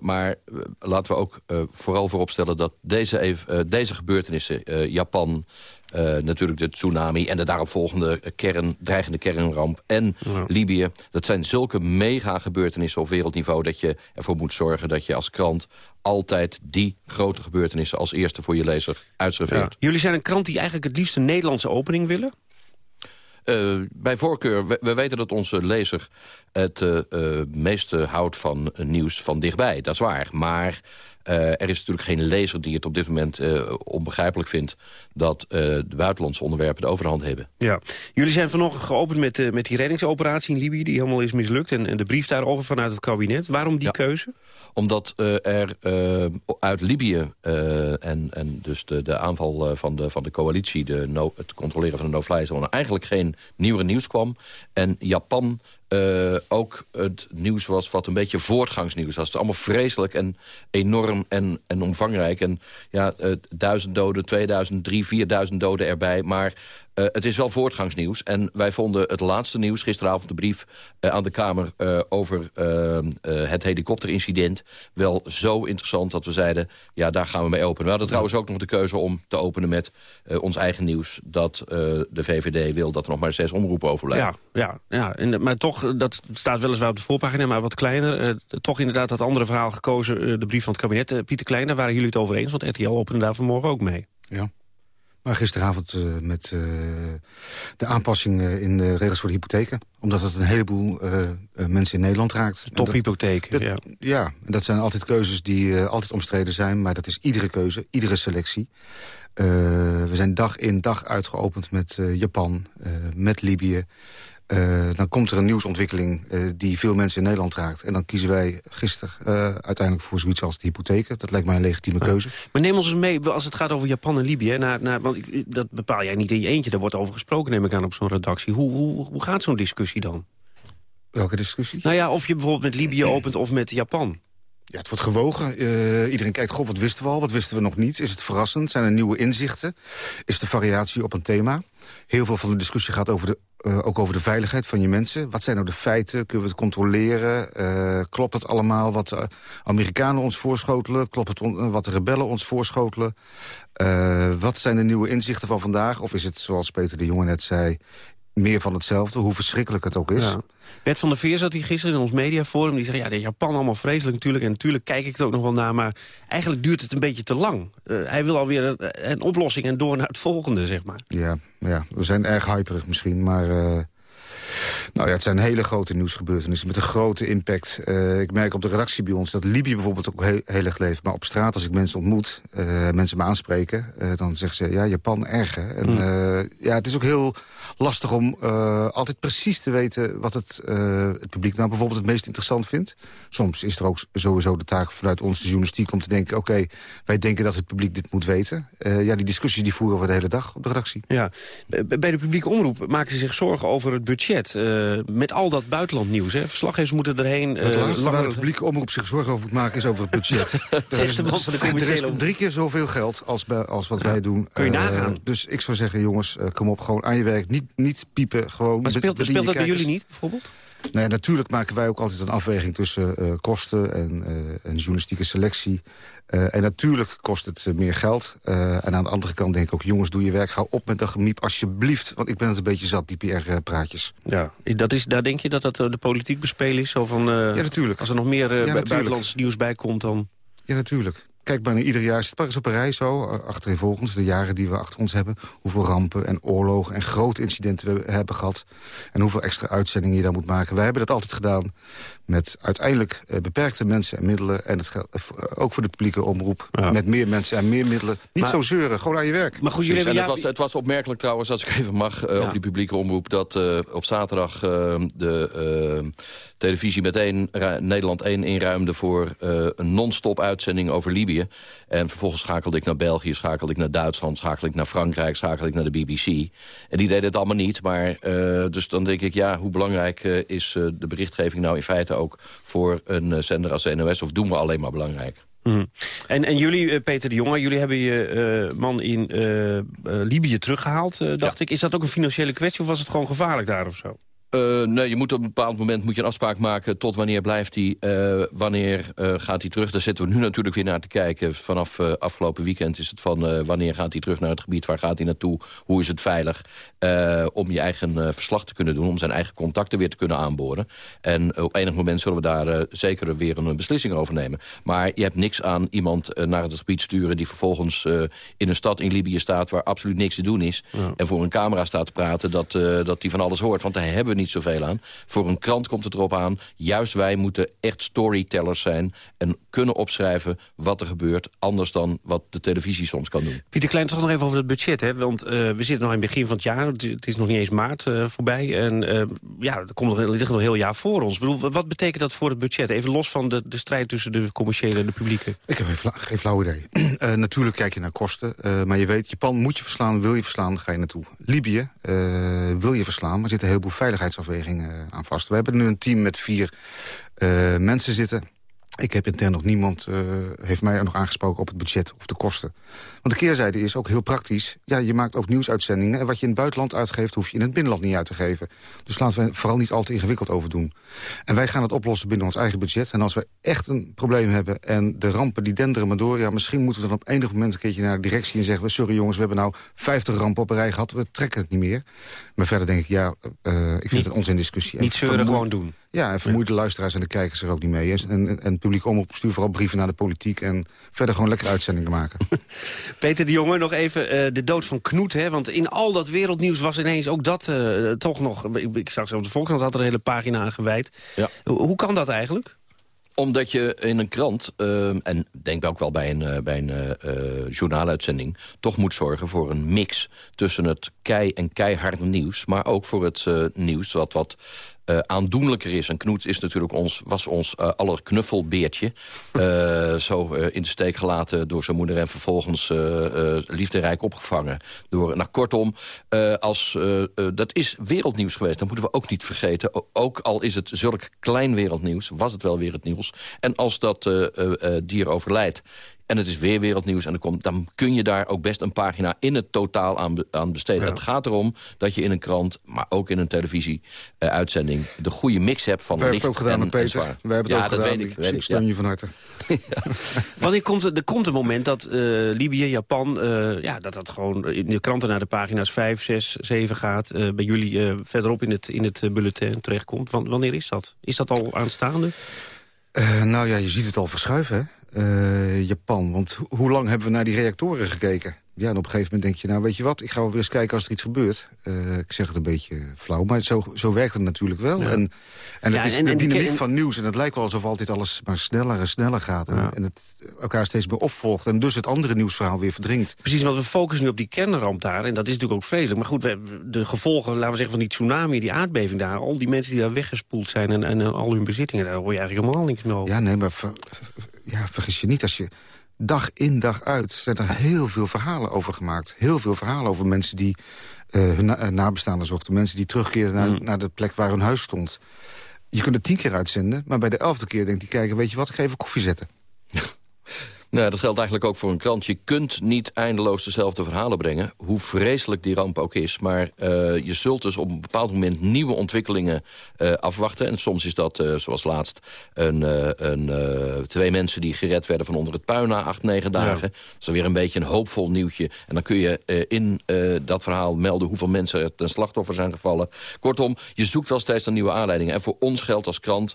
maar laten we ook vooral vooropstellen... dat deze, deze gebeurtenissen, Japan, eh, natuurlijk de tsunami en de daaropvolgende kern, dreigende kernramp en Libië. Dat zijn zulke mega gebeurtenissen op wereldniveau... dat je ervoor moet zorgen dat je als krant altijd die grote gebeurtenissen... als eerste voor je lezer uitserveert. Jullie zijn een krant die eigenlijk het liefst een Nederlandse opening willen? Uh, bij voorkeur, we, we, weten dat onze lezer het uh, meeste houdt van nieuws van dichtbij. Dat is waar. Maar uh, er is natuurlijk geen lezer die het op dit moment uh, onbegrijpelijk vindt... dat uh, de buitenlandse onderwerpen de overhand hebben. Ja. Jullie zijn vanochtend geopend met, met die reddingsoperatie in Libië... die helemaal is mislukt en, en de brief daarover vanuit het kabinet. Waarom die ja. keuze? Omdat er uit Libië en, en dus de, de aanval van de, van de coalitie... De no, het controleren van de no-fly zone eigenlijk geen nieuwere nieuws kwam. En Japan uh, ook het nieuws was wat een beetje voortgangsnieuws was. Het allemaal vreselijk en enorm en, en omvangrijk. En ja, uh, duizend doden, 2000, 3, 4000 doden erbij. Maar uh, het is wel voortgangsnieuws. En wij vonden het laatste nieuws, gisteravond de brief uh, aan de Kamer... Uh, over het helikopterincident wel zo interessant dat we zeiden... ja, daar gaan we mee openen. We hadden trouwens ook nog de keuze om te openen met ons eigen nieuws... dat de VVD wil dat er nog maar zes omroepen overblijven. Ja, ja, ja. En, maar toch, dat staat weliswaar op de voorpagina, maar wat kleiner. toch inderdaad dat andere verhaal gekozen, de brief van het kabinet. Pieter Klein, daar waren jullie het over eens, want RTL opende daar vanmorgen ook mee. Ja. Maar gisteravond uh, met uh, de aanpassingen in de regels voor de hypotheken. Omdat het een heleboel uh, mensen in Nederland raakt. Tophypotheken, ja. Ja, en dat zijn altijd keuzes die altijd omstreden zijn. Maar dat is iedere keuze, iedere selectie. we zijn dag in dag uit geopend met Japan, met Libië. Uh, dan komt er een nieuwsontwikkeling uh, die veel mensen in Nederland raakt. En dan kiezen wij gisteren uh, uiteindelijk voor zoiets als de hypotheken. Dat lijkt mij een legitieme keuze. Maar neem ons eens mee, als het gaat over Japan en Libië... Naar, naar, want dat bepaal jij niet in je eentje. Daar wordt over gesproken, neem ik aan, op zo'n redactie. Hoe, hoe, hoe gaat zo'n discussie dan? Welke discussie? Nou ja, of je bijvoorbeeld met Libië opent of met Japan. Ja, het wordt gewogen. Uh, iedereen kijkt, god, wat wisten we al? Wat wisten we nog niet? Is het verrassend? Zijn er nieuwe inzichten? Is de variatie op een thema? Heel veel van de discussie gaat over de, uh, ook over de veiligheid van je mensen. Wat zijn nou de feiten? Kunnen we het controleren? Uh, klopt het allemaal wat de Amerikanen ons voorschotelen? Klopt het wat de rebellen ons voorschotelen? wat zijn de nieuwe inzichten van vandaag? Of is het, zoals Peter de Jonge net zei meer van hetzelfde, hoe verschrikkelijk het ook is. Ja. Bert van der Veer zat hier gisteren in ons mediaforum. Die zei, ja, de Japan allemaal vreselijk natuurlijk. En natuurlijk kijk ik het ook nog wel naar. Maar eigenlijk duurt het een beetje te lang. Uh, hij wil alweer een, een oplossing en door naar het volgende, zeg maar. Ja, ja we zijn erg hyperig misschien, maar... Uh... Nou ja, het zijn hele grote nieuwsgebeurtenissen met een grote impact. Uh, ik merk op de redactie bij ons dat Libië bijvoorbeeld ook heel, heel erg leeft. Maar op straat, als ik mensen ontmoet, uh, mensen me aanspreken... Uh, dan zeggen ze, ja, Japan erg, hè? En mm. ja, het is ook heel lastig om altijd precies te weten... wat het, het publiek nou bijvoorbeeld het meest interessant vindt. Soms is er ook sowieso de taak vanuit onze journalistiek om te denken... oké, wij denken dat het publiek dit moet weten. ja, die discussies die voeren we de hele dag op de redactie. Ja, bij de publieke omroep maken ze zich zorgen over het budget... Met al dat buitenlandnieuws. Hè? Verslaggevers moeten erheen... Het laatste waar de publieke omroep zich zorgen over moet maken is over het budget. er, is, er is drie keer zoveel geld als, bij, als wat wij doen. Kun je nagaan. Dus ik zou zeggen, jongens, kom op, gewoon aan je werk. Niet, niet piepen, gewoon... Maar speelt, speelt dat bij jullie niet, bijvoorbeeld? Nee, natuurlijk maken wij ook altijd een afweging tussen uh, kosten en, uh, en journalistieke selectie. Uh, en natuurlijk kost het meer geld. en aan de andere kant denk ik ook, jongens, doe je werk. Hou op met dat gemiep, alsjeblieft. Want ik ben het een beetje zat, die PR-praatjes. Ja, dat is, daar denk je dat dat de politiek bespelen is? Zo van, ja, natuurlijk. Als er nog meer ja, buitenlands nieuws bij komt, dan... Ja, natuurlijk. Kijk, bijna ieder jaar zit het op een rij zo, achtereenvolgens, de jaren die we achter ons hebben. Hoeveel rampen en oorlogen en grote incidenten we hebben gehad. En hoeveel extra uitzendingen je dan moet maken. Wij hebben dat altijd gedaan met uiteindelijk uh, beperkte mensen en middelen. En het geldt uh, ook voor de publieke omroep. Ja. Met meer mensen en meer middelen. Niet maar, zo zeuren, gewoon aan je werk. Maar goed, jullie hebben, het, was, het was opmerkelijk trouwens, als ik even mag, uh, ja. op die publieke omroep... dat op zaterdag de televisie meteen Nederland 1 inruimde... voor een non-stop uitzending over Libië. En vervolgens schakelde ik naar België, schakelde ik naar Duitsland... schakelde ik naar Frankrijk, schakelde ik naar de BBC. En die deden het allemaal niet. Maar dus dan denk ik, ja, hoe belangrijk is de berichtgeving nou in feite ook voor een zender als de NOS? Of doen we alleen maar belangrijk? Mm. En, en jullie, Peter de Jonge, jullie hebben je uh, man in uh, Libië teruggehaald, dacht ja. ik. Is dat ook een financiële kwestie of was het gewoon gevaarlijk daar of zo? Uh, nee, je moet op een bepaald moment moet je een afspraak maken... tot wanneer blijft hij, uh, wanneer uh, gaat hij terug. Daar zitten we nu natuurlijk weer naar te kijken. Vanaf afgelopen weekend is het van... wanneer gaat hij terug naar het gebied, waar gaat hij naartoe... hoe is het veilig, om je eigen verslag te kunnen doen... om zijn eigen contacten weer te kunnen aanboren. En op enig moment zullen we daar zeker weer een beslissing over nemen. Maar je hebt niks aan iemand naar het gebied sturen... die vervolgens in een stad in Libië staat... waar absoluut niks te doen is... en voor een camera staat te praten dat, dat die van alles hoort. Want daar hebben we niet zoveel aan. Voor een krant komt het erop aan. Juist wij moeten echt storytellers zijn... en kunnen opschrijven wat er gebeurt... anders dan wat de televisie soms kan doen. Pieter Klein, toch nog even over het budget. Hè? Want uh, we zitten nog in het begin van het jaar. Het is nog niet eens maart uh, voorbij. En uh, ja, er, komt nog, er ligt nog een heel jaar voor ons. Ik bedoel, wat betekent dat voor het budget? Even los van de, de strijd tussen de commerciële en de publieke. Ik heb geen flauw idee. natuurlijk kijk je naar kosten. maar je weet, Japan moet je verslaan. Wil je verslaan, ga je naartoe. Libië wil je verslaan. Maar er zit een heleboel veiligheidsafwegingen aan vast. We hebben nu een team met vier mensen zitten ik heb intern nog niemand, uh, heeft mij nog aangesproken op het budget of de kosten. Want de keerzijde is ook heel praktisch. Ja, je maakt ook nieuwsuitzendingen. En wat je in het buitenland uitgeeft, hoef je in het binnenland niet uit te geven. Dus laten we vooral niet al te ingewikkeld over doen. En wij gaan het oplossen binnen ons eigen budget. En als we echt een probleem hebben en de rampen die denderen maar door... ja, misschien moeten we dan op enig moment een keertje naar de directie... en zeggen we, sorry jongens, we hebben nou 50 rampen op een rij gehad. We trekken het niet meer. Maar verder denk ik, ja, uh, ik vind niet, het een onzin-discussie. Niet zeuren, gewoon doen. Ja, en vermoeide luisteraars en de kijkers er ook niet mee. En, en, en het publiek omroep stuur vooral brieven naar de politiek... en verder gewoon lekker uitzendingen maken. Peter de Jonge, nog even uh, de dood van Knoet. Hè? Want in al dat wereldnieuws was ineens ook dat uh, toch nog... Ik, ik zag ze op de Volkskrant had er een hele pagina aan gewijd. Ja. Hoe, hoe kan dat eigenlijk? Omdat je in een krant, uh, en denk ook wel bij een, uh, bij een uh, journaaluitzending... toch moet zorgen voor een mix tussen het kei- en keiharde nieuws... maar ook voor het nieuws wat wat uh, aandoenlijker is. En Knoet is natuurlijk ons, was ons uh, aller knuffelbeertje. Uh, zo in de steek gelaten door zijn moeder... en vervolgens liefderijk opgevangen. Door, nou, kortom, als, dat is wereldnieuws geweest. Dat moeten we ook niet vergeten. Ook al is het zulk klein wereldnieuws, was het wel wereldnieuws. En als dat dier overlijdt en het is weer wereldnieuws. En dan, komt, dan kun je daar ook best een pagina in het totaal aan, aan besteden. Het gaat erom dat je in een krant, maar ook in een televisieuitzending... Uh, de goede mix hebt van licht hebben het ook gedaan met Peter. We hebben het ja, ook dat gedaan. Weet ik, weet ik, steun je van harte. Wanneer komt, er komt een moment dat uh, Libië, Japan... Uh, ja, dat dat gewoon in de kranten naar de pagina's 5, 6, 7 gaat... Uh, bij jullie verderop in het, in het bulletin terechtkomt. Wanneer is dat? Is dat al aanstaande? nou ja, je ziet het al verschuiven, hè? Uh, Japan. Want hoe lang hebben we naar die reactoren gekeken? Ja, en op een gegeven moment denk je, nou weet je wat... ik ga wel weer eens kijken als er iets gebeurt. Uh, ik zeg het een beetje flauw, maar zo, zo werkt het natuurlijk wel. Ja. En, en ja, het is en, de dynamiek van nieuws. En het lijkt wel alsof altijd alles maar sneller en sneller gaat. En, en het elkaar steeds meer opvolgt. En dus het andere nieuwsverhaal weer verdringt. Precies, want we focussen nu op die kernramp daar. En dat is natuurlijk ook vreselijk. Maar goed, we, de gevolgen, laten we zeggen, van die tsunami, die aardbeving daar... al die mensen die daar weggespoeld zijn en, en al hun bezittingen... daar hoor je eigenlijk helemaal niks meer over. Ja, nee, maar ja, vergis je niet, als je dag in dag uit zijn er heel veel verhalen over gemaakt. Heel veel verhalen over mensen die uh, hun na nabestaanden zochten. Mensen die terugkeerden naar, mm. naar de plek waar hun huis stond. Je kunt het tien keer uitzenden, maar bij de elfde keer denkt hij... kijken, weet je wat, ik ga even koffie zetten. Nou, dat geldt eigenlijk ook voor een krant. Je kunt niet eindeloos dezelfde verhalen brengen... hoe vreselijk die ramp ook is. Maar uh, je zult dus op een bepaald moment nieuwe ontwikkelingen uh, afwachten. En soms is dat, uh, zoals laatst, een, een, twee mensen die gered werden... van onder het puin na acht, negen dagen. Ja. Dat is weer een beetje een hoopvol nieuwtje. En dan kun je in dat verhaal melden... hoeveel mensen er ten slachtoffer zijn gevallen. Kortom, je zoekt wel steeds naar nieuwe aanleidingen. En voor ons geldt als krant...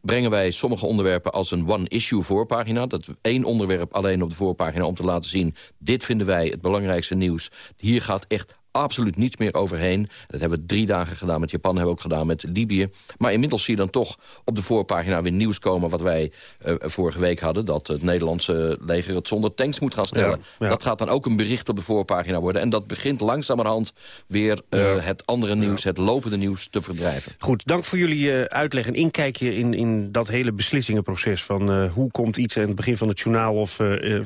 brengen wij sommige onderwerpen als een one-issue voorpagina... Dat één onderwerp alleen op de voorpagina om te laten zien... dit vinden wij het belangrijkste nieuws. Hier gaat echt absoluut niets meer overheen. Dat hebben we drie dagen gedaan met Japan, hebben we ook gedaan met Libië. Maar inmiddels zie je dan toch op de voorpagina weer nieuws komen... wat wij uh, vorige week hadden, dat het Nederlandse leger het zonder tanks moet gaan stellen. Ja, ja. Dat gaat dan ook een bericht op de voorpagina worden. En dat begint langzamerhand weer uh, ja. het andere nieuws, het lopende nieuws te verdrijven. Goed, dank voor jullie uh, uitleg en inkijkje in, in dat hele beslissingenproces... van hoe komt iets aan het begin van het journaal of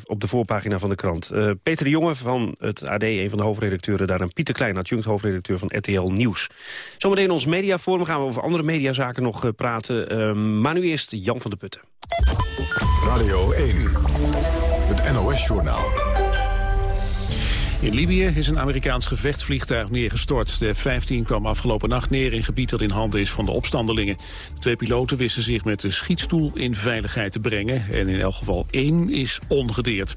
op de voorpagina van de krant. Peter de Jonge van het AD, een van de hoofdredacteuren daar een Pieter Klein, adjunct hoofdredacteur van RTL Nieuws. Zometeen in ons mediaforum gaan we over andere mediazaken nog uh, praten. Uh, maar nu eerst Jan van der Putten. Radio 1, het NOS-journaal. In Libië is een Amerikaans gevechtsvliegtuig neergestort. De F-15 kwam afgelopen nacht neer in gebied dat in handen is van de opstandelingen. De twee piloten wisten zich met de schietstoel in veiligheid te brengen. En in elk geval één is ongedeerd.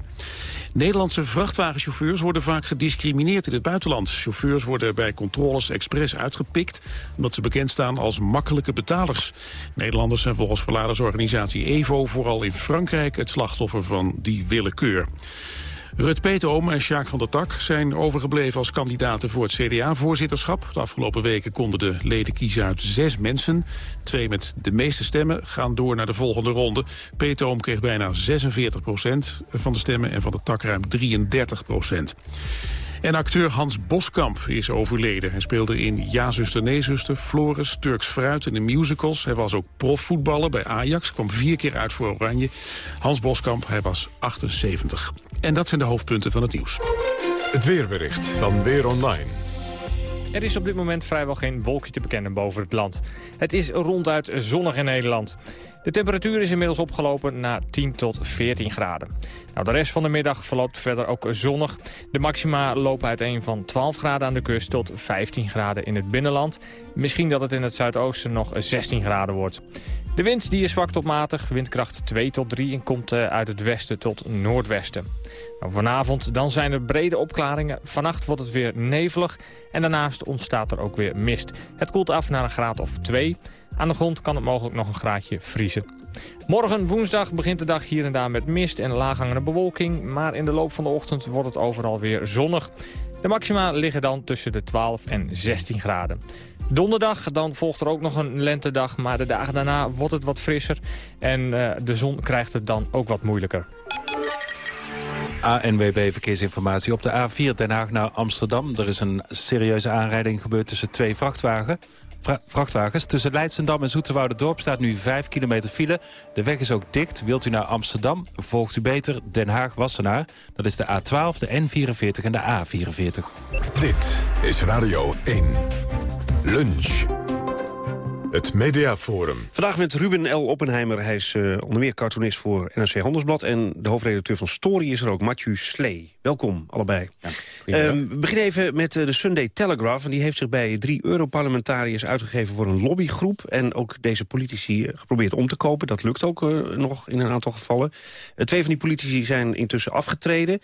Nederlandse vrachtwagenchauffeurs worden vaak gediscrimineerd in het buitenland. Chauffeurs worden bij controles expres uitgepikt... omdat ze bekend staan als makkelijke betalers. Nederlanders zijn volgens verladersorganisatie EVO... vooral in Frankrijk het slachtoffer van die willekeur. Rut Peetoom en Sjaak van der Tak zijn overgebleven als kandidaten voor het CDA-voorzitterschap. De afgelopen weken konden de leden kiezen uit zes mensen. Twee met de meeste stemmen gaan door naar de volgende ronde. Peetoom kreeg bijna 46% van de stemmen en van de Tak ruim 33 procent. En acteur Hans Boskamp is overleden. Hij speelde in Ja, zuster, nee, zuster, Floris, Turks Fruit en de musicals. Hij was ook profvoetballer bij Ajax, kwam vier keer uit voor Oranje. Hans Boskamp, hij was 78. En dat zijn de hoofdpunten van het nieuws. Het weerbericht van Weer Online. Er is op dit moment vrijwel geen wolkje te bekennen boven het land. Het is ronduit zonnig in Nederland. De temperatuur is inmiddels opgelopen naar 10 tot 14 graden. Nou, de rest van de middag verloopt verder ook zonnig. De maxima lopen uiteen van 12 graden aan de kust tot 15 graden in het binnenland. Misschien dat het in het zuidoosten nog 16 graden wordt. De wind die is zwak tot matig, windkracht 2 tot 3 en komt eh, uit het westen tot noordwesten. Nou, vanavond dan zijn er brede opklaringen. Vannacht wordt het weer nevelig en daarnaast ontstaat er ook weer mist. Het koelt af naar een graad of 2. Aan de grond kan het mogelijk nog een graadje vriezen. Morgen woensdag begint de dag hier en daar met mist en laaghangende bewolking. Maar in de loop van de ochtend wordt het overal weer zonnig. De maxima liggen dan tussen de 12 en 16 graden. Donderdag, dan volgt er ook nog een lentedag, maar de dagen daarna wordt het wat frisser. En uh, de zon krijgt het dan ook wat moeilijker. ANWB Verkeersinformatie op de A4 Den Haag naar Amsterdam. Er is een serieuze aanrijding gebeurd tussen twee vrachtwagen, vrachtwagens. Tussen Leidsendam en Dorp staat nu 5 kilometer file. De weg is ook dicht. Wilt u naar Amsterdam, volgt u beter Den Haag-Wassenaar. Dat is de A12, de N44 en de A44. Dit is Radio 1. Lunch. Het Mediaforum. Vandaag met Ruben L. Oppenheimer. Hij is uh, onder meer cartoonist voor NRC Handelsblad. En de hoofdredacteur van Story is er ook, Mathieu Slee. Welkom, allebei. Um, we beginnen even met uh, de Sunday Telegraph. En die heeft zich bij drie Europarlementariërs uitgegeven voor een lobbygroep. En ook deze politici uh, geprobeerd om te kopen. Dat lukt ook nog in een aantal gevallen. twee van die politici zijn intussen afgetreden.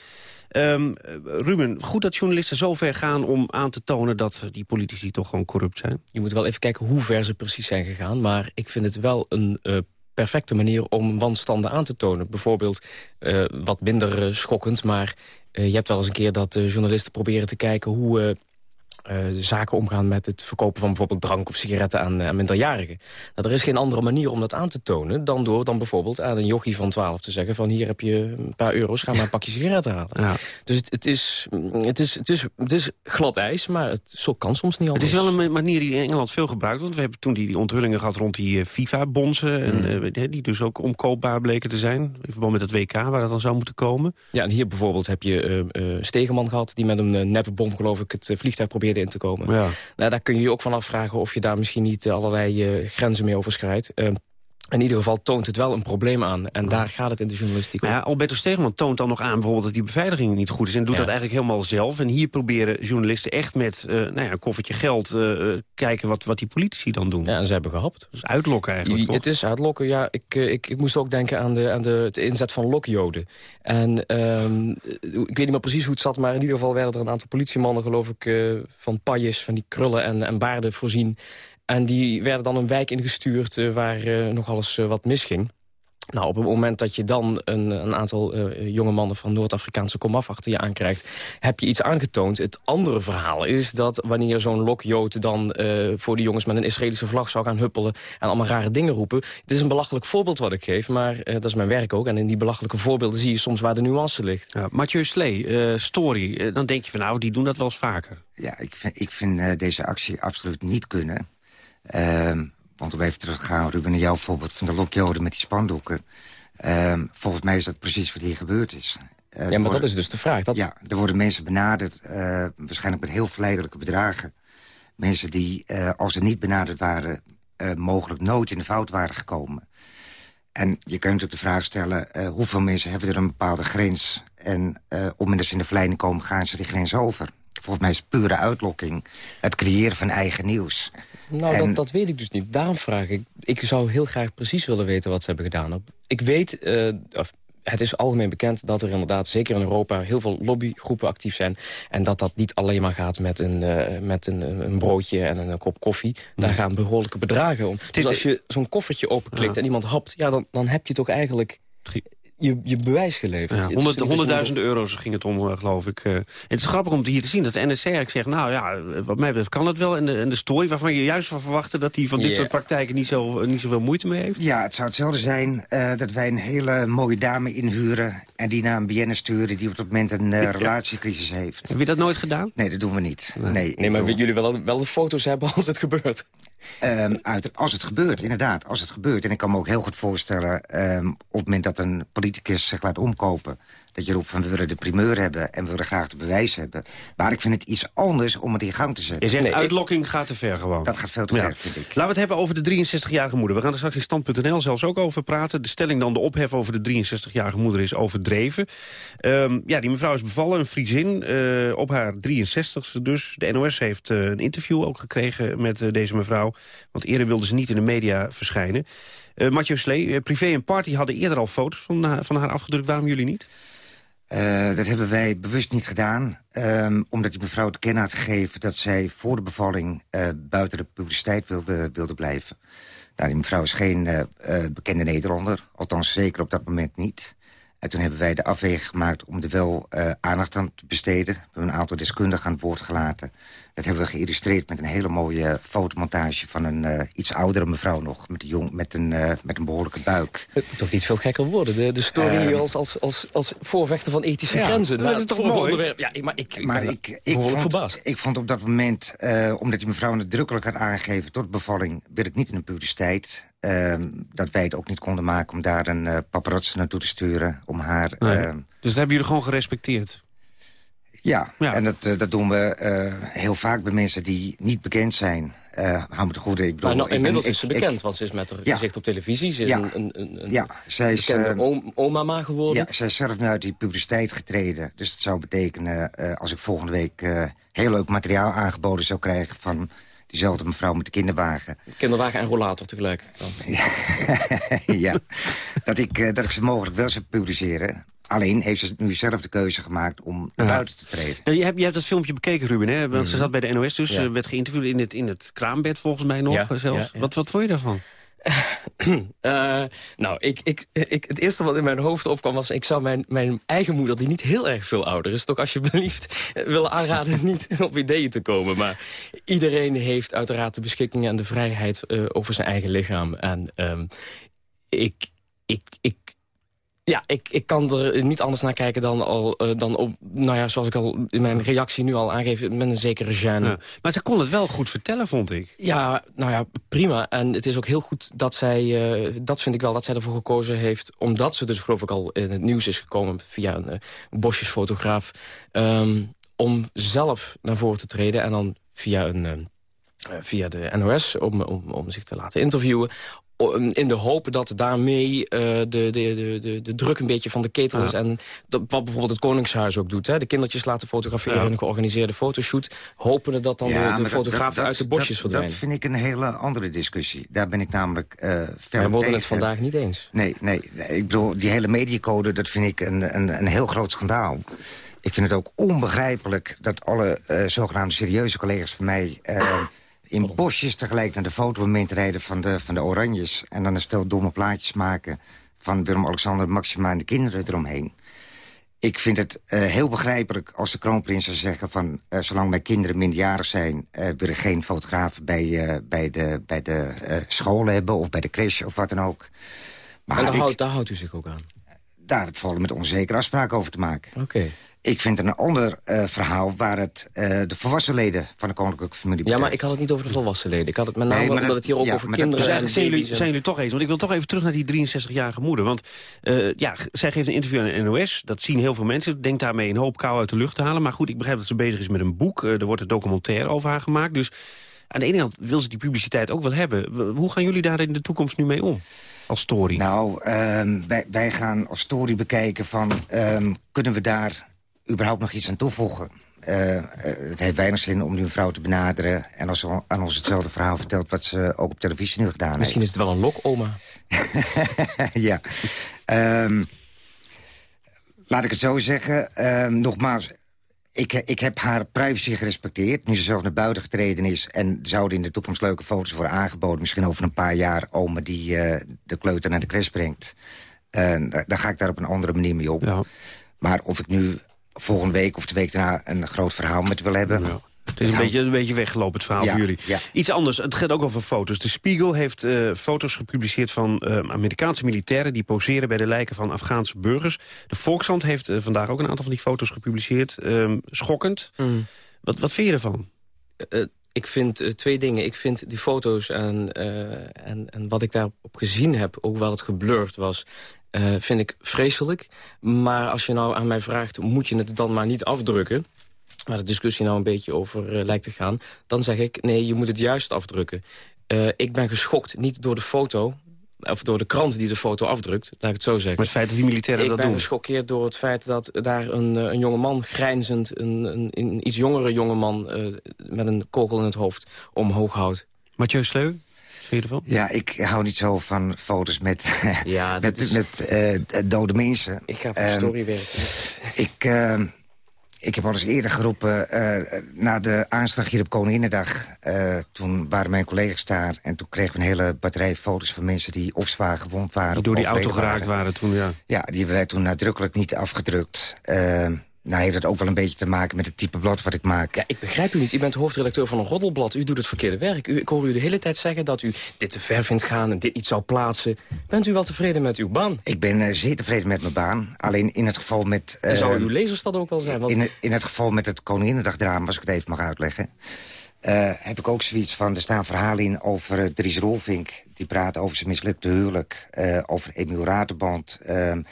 Um, Ruben, goed dat journalisten zo ver gaan om aan te tonen... dat die politici toch gewoon corrupt zijn? Je moet wel even kijken hoe ver ze precies zijn gegaan. Maar ik vind het wel een uh, perfecte manier om wanstanden aan te tonen. Bijvoorbeeld, uh, wat minder schokkend, maar... je hebt wel eens een keer dat journalisten proberen te kijken... hoe zaken omgaan met het verkopen van bijvoorbeeld drank of sigaretten aan, uh, minderjarigen. Nou, er is geen andere manier om dat aan te tonen dan door dan bijvoorbeeld aan een jochie van 12 te zeggen van hier heb je een paar euro's, ga maar een pakje sigaretten halen. Ja. Dus het, het, is, het, is, het, is, het is glad ijs, maar het zo kan soms niet anders. Het is wel een manier die in Engeland veel gebruikt, want we hebben toen die, die onthullingen gehad rond die uh, FIFA-bonzen, mm. die dus ook omkoopbaar bleken te zijn, in verband met het WK waar dat dan zou moeten komen. Ja, en hier bijvoorbeeld heb je Stegeman gehad, die met een neppe bom geloof ik het vliegtuig probeerde in te komen. Ja. Nou, daar kun je je ook van afvragen of je daar misschien niet eh, allerlei uh, grenzen mee overschrijdt. In ieder geval toont het wel een probleem aan. En daar gaat het in de journalistiek om. Ja, Alberto Stegeman toont dan nog aan bijvoorbeeld dat die beveiliging niet goed is. En doet dat eigenlijk helemaal zelf. En hier proberen journalisten echt met uh, nou ja, een koffertje geld... Uh, kijken wat, wat die politici dan doen. Ja, en ze hebben gehapt. Dus uitlokken eigenlijk, toch? Het is uitlokken, ja. Ik, ik, ik moest ook denken aan de, aan de, het inzet van lokjoden. En um, ik weet niet meer precies hoe het zat... maar in ieder geval werden er een aantal politiemannen, geloof ik... Uh, van pajes, van die krullen en, en baarden voorzien. En die werden dan een wijk ingestuurd uh, waar uh, nog alles uh, wat misging. Nou, op het moment dat je dan een, een aantal uh, jonge mannen van Noord-Afrikaanse komaf achter je aankrijgt, heb je iets aangetoond. Het andere verhaal is dat wanneer zo'n lokjood dan uh, voor die jongens met een Israëlische vlag zou gaan huppelen en allemaal rare dingen roepen. Het is een belachelijk voorbeeld wat ik geef, maar uh, dat is mijn werk ook. En in die belachelijke voorbeelden zie je soms waar de nuance ligt. Ja, Mathieu Slee, Story, dan denk je van nou, die doen dat wel eens vaker. Ja, ik vind, ik vind deze actie absoluut niet kunnen. Uh, want om even terug te gaan, Ruben, naar jouw voorbeeld van de lokjoden met die spandoeken. Uh, volgens mij is dat precies wat hier gebeurd is. Uh, ja, maar worden, dat is dus de vraag. Dat... Ja, er worden mensen benaderd, uh, waarschijnlijk met heel verleidelijke bedragen. Mensen die, uh, als ze niet benaderd waren, mogelijk nooit in de fout waren gekomen. En je kunt natuurlijk de vraag stellen, hoeveel mensen hebben er een bepaalde grens En ze in de verleiding komen, gaan ze die grens over. Volgens mij is het pure uitlokking. Het creëren van eigen nieuws. Nou, dat, dat weet ik dus niet. Daarom vraag ik. Ik zou heel graag precies willen weten wat ze hebben gedaan. Ik weet, uh, het is algemeen bekend dat er inderdaad, zeker in Europa... heel veel lobbygroepen actief zijn. En dat dat niet alleen maar gaat met een, uh, met een, een, broodje en een kop koffie. Daar gaan behoorlijke bedragen om. Dus als je zo'n koffertje openklikt ja. en iemand hapt... Ja, dan, dan heb je toch eigenlijk je, je bewijs geleverd. Ja, honderdduizenden euro's ging het om, geloof ik. Uh, het is grappig om hier te zien dat de NSC eigenlijk zegt... nou ja, wat mij betreft kan het wel. En de, en de story waarvan je juist van verwachtte... dat hij van dit Yeah. soort praktijken niet, zo, niet zoveel moeite mee heeft. Ja, het zou hetzelfde zijn eh, dat wij een hele mooie dame inhuren... en die naar een BN'er sturen die op dat moment een eh, relatiecrisis heeft. Heb je dat nooit gedaan? Nee, dat doen we niet. Nee, Nee, maar jullie wel, wel de foto's hebben als het gebeurt. Ehm, uit, als het gebeurt, inderdaad, als het gebeurt. En ik kan me ook heel goed voorstellen... ehm, op het moment dat een politicus zich laat omkopen... dat je roept van we willen de primeur hebben... en we willen graag de bewijs hebben. Maar ik vind het iets anders om het in gang te zetten. Je zegt uitlokking gaat te ver gewoon. Dat gaat veel te Ja. ver, vind ik. Laten we het hebben over de 63-jarige moeder. We gaan er straks in stand.nl zelfs ook over praten. De stelling dan de ophef over de 63-jarige moeder is overdreven. Ehm, ja, die mevrouw is bevallen, een Friesin, eh, op haar 63ste dus. De NOS heeft eh, een interview ook gekregen met eh, deze mevrouw. Want eerder wilde ze niet in de media verschijnen. Eh Mathieu Slee, privé en party hadden eerder al foto's van, haar- van haar afgedrukt. Waarom jullie niet? Eh, dat hebben wij bewust niet gedaan. ehm, omdat die mevrouw te kennen had gegeven... dat zij voor de bevalling eh, buiten de publiciteit wilde, wilde blijven. Nou, die mevrouw is geen eh, bekende Nederlander. Althans, zeker op dat moment niet. En toen hebben wij de afweging gemaakt om er wel eh, aandacht aan te besteden. We hebben een aantal deskundigen aan het woord gelaten. Dat hebben we geïllustreerd met een hele mooie fotomontage... van een eh, iets oudere mevrouw nog, met een, jong, met een, eh, met een behoorlijke buik. Het moet toch niet veel gekker worden. De, de story Ehm. als, als, als, als voorvechter van ethische Ja, grenzen. maar Nou, dat is het toch mooi? onderwerp- Ja, ik- maar ik, ik maar ben ik, ik, vond, verbaasd. ik vond op dat moment, omdat die mevrouw nadrukkelijk had aangegeven... tot bevalling wil ik niet in de publiciteit... ehm, dat wij het ook niet konden maken om daar een eh paparazzi naartoe te sturen... om haar... Nee. ehm, Dus dat hebben jullie gewoon gerespecteerd? ja, en dat, eh, dat doen we eh, heel vaak bij mensen die niet bekend zijn. Eh hou me te goede, ik bedoel... Nou, ik ben- inmiddels ik- is ze ik- bekend, want ze is met haar Ja. gezicht op televisie. Ze is Ja. een, een, een, Ja, zij is, bekende eh, oom- omama geworden. Ja, zij is zelf nu uit die publiciteit getreden. Dus dat zou betekenen, eh, als ik volgende week eh, heel leuk materiaal aangeboden zou krijgen... van diezelfde mevrouw met de kinderwagen. Kinderwagen en rollator tegelijk. Dan. ja, dat ik, eh, dat ik ze mogelijk wel zou publiceren. Alleen heeft ze nu zelf de keuze gemaakt om naar Ja. buiten te treden. Ja, je, hebt, je hebt dat filmpje bekeken, Ruben, hè? Want ze Mhm. zat bij de NOS dus, Ja. eh, werd geïnterviewd in het, in het kraambed volgens mij nog Ja, eh, zelfs. ja, ja. Wat, wat vond je daarvan? Eh, nou, ik, ik, het eerste wat in mijn hoofd opkwam was... ik zou mijn, mijn eigen moeder, die niet heel erg veel ouder is... toch alsjeblieft eh, willen aanraden niet op ideeën te komen. Maar iedereen heeft uiteraard de beschikkingen en de vrijheid... eh, over zijn eigen lichaam. En ehm, ik, ik, ik, ja, ik, ik kan er niet anders naar kijken dan, al, eh, dan op... nou ja, zoals ik al in mijn reactie nu al aangeef... met een zekere gêne. Ja. Maar ze kon het wel goed vertellen, vond ik. Ja, nou ja, prima. En het is ook heel goed dat zij, eh, dat vind ik wel, dat zij ervoor gekozen heeft. Omdat ze dus geloof ik al in het nieuws is gekomen via een uh, bosjesfotograaf. Um, om zelf naar voren te treden en dan via, een, via de NOS om, om, om zich te laten interviewen in de hoop dat daarmee uh, de, de, de, de, de druk een beetje van de ketel is. Ja. En dat, wat bijvoorbeeld het Koningshuis ook doet. Hè? De kindertjes laten fotograferen ja. in een georganiseerde fotoshoot. Hopende dat dan ja, de, de fotografen dat, uit de bosjes dat, verdwijnen. Dat vind ik een hele andere discussie. Daar ben ik namelijk uh, ver We worden tegen. het vandaag niet eens. Nee, nee, nee, ik bedoel, die hele mediacode, dat vind ik een, een, een heel groot schandaal. Ik vind het ook onbegrijpelijk dat alle uh, zogenaamde serieuze collega's van mij... Uh, in bosjes tegelijk naar de fotomoment rijden van de, van de Oranjes... en dan een stel domme plaatjes maken van Willem-Alexander, Maxima en de kinderen eromheen. Ik vind het uh, heel begrijpelijk als de kroonprins zou zeggen van... Uh, zolang mijn kinderen minderjarig zijn... Uh, wil ik geen fotografen bij, bij de, bij de scholen hebben... of bij de crash of wat dan ook. Maar daar, ik, houdt, daar houdt u zich ook aan? Daar vallen met onzekere afspraken over te maken. Oké. Okay. Ik vind een ander uh, verhaal waar het uh, de volwassen leden van de koninklijke familie betreft. Ja, maar ik had het niet over de volwassen leden. Ik had het met name nee, omdat dat, het hier ook ja, over kinderen zijn. en Zijn jullie, zijn jullie toch eens? Want ik wil toch even terug naar die 63-jarige moeder. Want uh, ja, zij geeft een interview aan de NOS. Dat zien heel veel mensen. Denkt daarmee een hoop kou uit de lucht te halen. Maar goed, ik begrijp dat ze bezig is met een boek. er wordt een documentaire over haar gemaakt. Dus aan de ene kant wil ze die publiciteit ook wel hebben. Hoe gaan jullie daar in de toekomst nu mee om? als story? Nou, ehm, wij, wij gaan als story bekijken van... ehm, kunnen we daar überhaupt nog iets aan toevoegen? Eh, eh, het heeft weinig zin om nu een vrouw te benaderen... en als ze aan ons hetzelfde verhaal vertelt... wat ze ook op televisie nu gedaan Misschien is het wel een lokoma. heeft. ja. Ehm, laat ik het zo zeggen. Ehm, nogmaals, ik, ik heb haar privacy gerespecteerd. Nu ze zelf naar buiten getreden is... en zouden in de toekomst leuke foto's worden aangeboden... misschien over een paar jaar oma die eh, de kleuter naar de crash brengt. Uh, dan ga ik daar op een andere manier mee op. Maar of ik nu volgende week of de week daarna... een groot verhaal met wil hebben... Het is een, beetje, een beetje weggelopen, het verhaal Ja, voor jullie. ja. Iets anders, het gaat ook over foto's. De Spiegel heeft eh, foto's gepubliceerd van eh, Amerikaanse militairen... die poseren bij de lijken van Afghaanse burgers. De Volkshand heeft eh, vandaag ook een aantal van die foto's gepubliceerd. Ehm, schokkend. Wat, wat vind je ervan? Eh, ik vind twee dingen. Ik vind die foto's en, eh, en, en wat ik daarop gezien heb... ook wel het geblurred was, eh, vind ik vreselijk. Maar als je nou aan mij vraagt, moet je het dan maar niet afdrukken... waar de discussie nou een beetje over eh, lijkt te gaan... dan zeg ik, nee, je moet het juist afdrukken. Eh, ik ben geschokt, niet door de foto... of door de krant die de foto afdrukt, laat ik het zo zeggen. Maar het feit dat die militairen ik dat ben doen. geschokkeerd door het feit dat daar een, een jonge man grijnzend... een, een, een iets jongere jongeman eh met een kogel in het hoofd omhoog houdt. Mathieu Sleu, vind je ervan? Ja, ik hou niet zo van foto's met, Ja, met, is- met eh, dode mensen. Ik ga voor Ehm, story werken. Ik, eh, ik heb al eens eerder geroepen, eh, na de aanslag hier op Koninginnedag... eh, toen waren mijn collega's daar en toen kregen we een hele batterij foto's... van mensen die of zwaar gewond waren. Die door die auto geraakt waren toen, ja. Ja, die hebben wij toen nadrukkelijk niet afgedrukt. Nou heeft dat ook wel een beetje te maken met het type blad wat ik maak. Ja, ik begrijp u niet. U bent hoofdredacteur van een roddelblad. U doet het verkeerde werk. U, ik hoor u de hele tijd zeggen dat u dit te ver vindt gaan... en dit niet zou plaatsen. Bent u wel tevreden met uw baan? Ik ben eh, zeer tevreden met mijn baan. Alleen in het geval met... En zou eh, uw lezers dat ook wel zijn? Want In, het- in het geval met het Koninginnedagdrama, als ik het even mag uitleggen... eh, heb ik ook zoiets van, er staan verhalen in over Dries Rolvink... die praat over zijn mislukte huwelijk, over Emiel Raterband. ehm,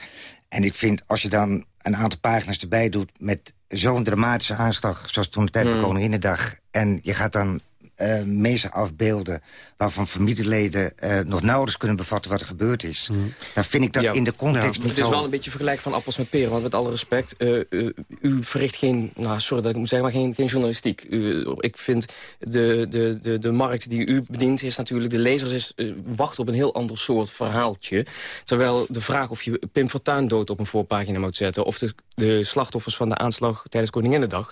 en ik vind, als je dan een aantal pagina's erbij doet... met zo'n dramatische aanslag, zoals toen het tijd bij Hmm. Koninginnedag... en je gaat dan eh, mensen afbeelden waarvan familieleden eh, nog nauwelijks kunnen bevatten wat er gebeurd is... dan vind ik dat Ja. in de context niet Het is zo... wel een beetje vergelijk van appels met peren. Want met alle respect, eh, eh, u verricht geen... Nou, sorry dat ik moet zeggen, maar geen, geen journalistiek. U, ik vind de, de, de, de markt die u bedient is natuurlijk... de lezers is, wacht op een heel ander soort verhaaltje. Terwijl de vraag of je Pim Fortuyn dood op een voorpagina moet zetten... of de, de slachtoffers van de aanslag tijdens Koninginnedag...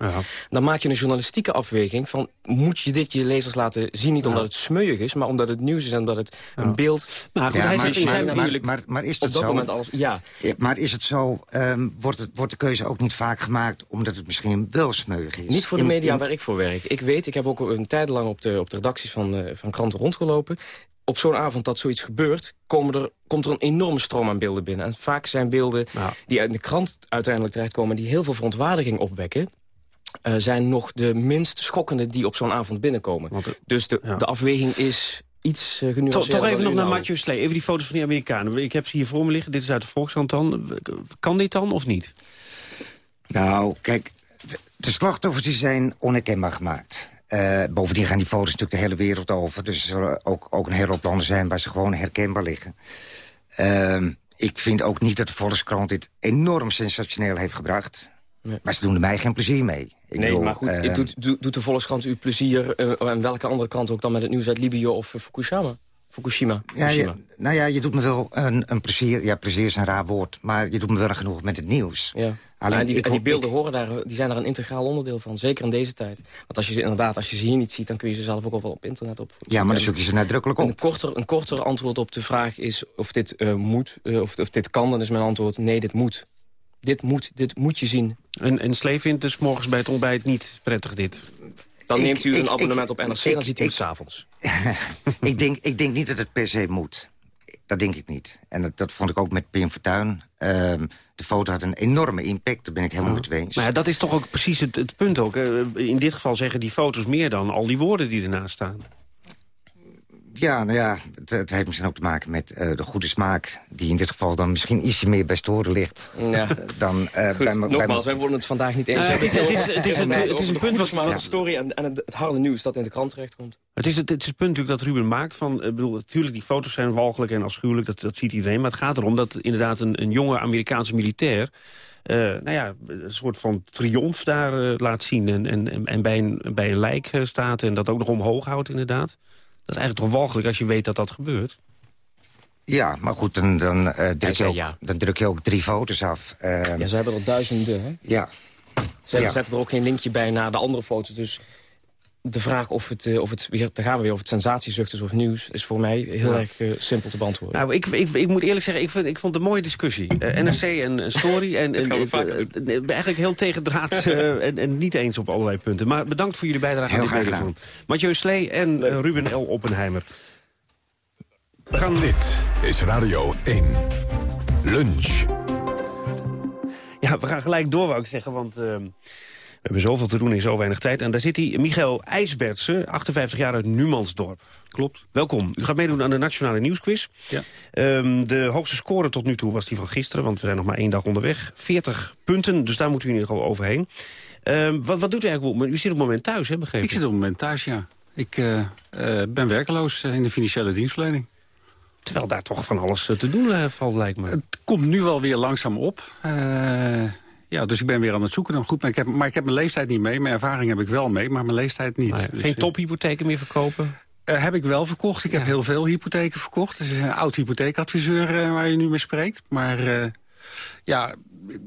dan maak je een journalistieke afweging van... moet je dit je lezers laten zien, niet omdat het smeuig is... maar omdat het nieuws is en omdat het een beeld... Maar goed, hij maar, maar, natuurlijk maar- maar is op dat dat zo? moment alles... Ja, maar is het zo, ehm, wordt, het, wordt de keuze ook niet vaak gemaakt... omdat het misschien wel smeuig is? Niet voor de media in- waar ik voor werk. Ik weet, ik heb ook een tijd lang op de, op de redacties van, eh, van kranten rondgelopen. Op zo'n avond dat zoiets gebeurt, komen er, komt er een enorme stroom aan beelden binnen. En vaak zijn beelden die uit de krant uiteindelijk terechtkomen... die heel veel verontwaardiging opwekken... eh, zijn nog de minst schokkende die op zo'n avond binnenkomen. dus de, de afweging is iets uh, Toch, genuanceerder. toch even nog naar nou. Mathieu Slee. Even die foto's van die Amerikanen. Ik heb ze hier voor me liggen. Dit is uit de Volkshand dan. Kan dit dan of niet? Nou, kijk, de, de slachtoffers die zijn onherkenbaar gemaakt. Eh, bovendien gaan die foto's natuurlijk de hele wereld over. Dus er zullen ook, ook een hele hoop landen zijn waar ze gewoon herkenbaar liggen. Ehm, ik vind ook niet dat de Volkskrant dit enorm sensationeel heeft gebracht. Maar ze doen er mij geen plezier mee. Ik nee, bedoel, maar goed, eh, doet, doet, doet de Volkskrant u plezier... eh, en welke andere krant ook dan met het nieuws uit Libië of eh, Fukushima? Fukushima. Ja, Fukushima. je, nou ja, je doet me wel een, een plezier. Ja, plezier is een raar woord. Maar je doet me wel genoeg met het nieuws. Ja. Alleen, en die, ik en die beelden horen daar, die zijn daar een integraal onderdeel van. Zeker in deze tijd. Want als je ze inderdaad, als je ze hier niet ziet... dan kun je ze zelf ook al wel op internet op. Ja, maar dan zoek je ze nadrukkelijk op. Een korter, een korter antwoord op de vraag is of dit eh, moet, of, of dit kan. Dan is mijn antwoord nee, dit moet. Dit moet, dit moet je zien. En, en Slee vindt dus morgens bij het ontbijt niet prettig dit. Dan Ik- neemt u ik- een abonnement ik- op NRC, ik- dan ziet u het s'avonds. ik, denk, ik denk niet dat het per se moet. Dat denk ik niet. En dat, dat vond ik ook met Pim Fortuyn. Ehm, de foto had een enorme impact, daar ben ik helemaal met u eens. Maar ja, dat is toch ook precies het, het punt ook. hè. In dit geval zeggen die foto's meer dan al die woorden die ernaast staan. Ja, nou ja, het, het heeft misschien ook te maken met eh, de goede smaak... die in dit geval dan misschien ietsje meer bij storen ligt... Ja. dan eh, Goed, bij, nogmaals, wij worden het vandaag niet eens. Nou, het is- het is- het is een- het is een punt wat- wat- de story en, en het, het harde nieuws dat in de krant terechtkomt. Het is het, het is het punt natuurlijk dat Ruben maakt. Van, ik bedoel, natuurlijk, die foto's zijn walgelijk en afschuwelijk. Dat, dat ziet iedereen. Maar het gaat erom dat inderdaad een, een jonge Amerikaanse militair... eh, nou ja, een soort van triomf daar eh, laat zien. En, en, en bij, een, bij een lijk eh, staat en dat ook nog omhoog houdt inderdaad. Dat is eigenlijk toch walgelijk als je weet dat dat gebeurt. Ja, maar goed, dan, dan, eh, druk, je ook, ja. dan druk je ook drie foto's af. Eh, Ja, ze hebben er duizenden, hè? ja. Ze Ja. zetten er ook geen linkje bij naar de andere foto's. Dus de vraag of het, eh, of het weer, daar gaan we weer, of het sensatiezucht is of nieuws... is voor mij heel Ja. erg eh, simpel te beantwoorden. Nou, ik, ik, ik moet eerlijk zeggen, ik, vind, ik vond het een mooie discussie. Eh, NRC en eh, Story. En, Dat en, gaan we vaker eigenlijk heel tegendraads en, en niet eens op allerlei punten. Maar bedankt voor jullie bijdrage Heel aan dit graag mediaforum. Mathieu Slee en Ruben L. Oppenheimer. We gaan dit is Radio 1. Lunch. Ja, we gaan gelijk door, wou ik zeggen, want... we hebben zoveel te doen in zo weinig tijd. En daar zit hij, Michael IJsbertsen, 58 jaar uit Numansdorp. Klopt. Welkom. U gaat meedoen aan de Nationale Nieuwsquiz. Ja. Ehm, de hoogste score tot nu toe was die van gisteren, want we zijn nog maar één dag onderweg. 40 punten, dus daar moet u in ieder geval overheen. Ehm, wat, wat doet u eigenlijk? U zit op het moment thuis, hè, begrepen? Ik zit op het moment thuis, ja. Ik eh, eh, ben werkeloos eh, in de financiële dienstverlening. Terwijl daar toch van alles te doen valt, lijkt me. Het komt nu wel weer langzaam op. Eh, ja, dus ik ben weer aan het zoeken. Dan goed, maar, ik heb, maar ik heb mijn leeftijd niet mee. Mijn ervaring heb ik wel mee, maar mijn leeftijd niet. Nee, Dus, geen eh, tophypotheken meer verkopen? eh, heb ik wel verkocht. Ik heb heel veel hypotheken verkocht. Het is een oud hypotheekadviseur eh, waar je nu mee spreekt. Maar eh, ja,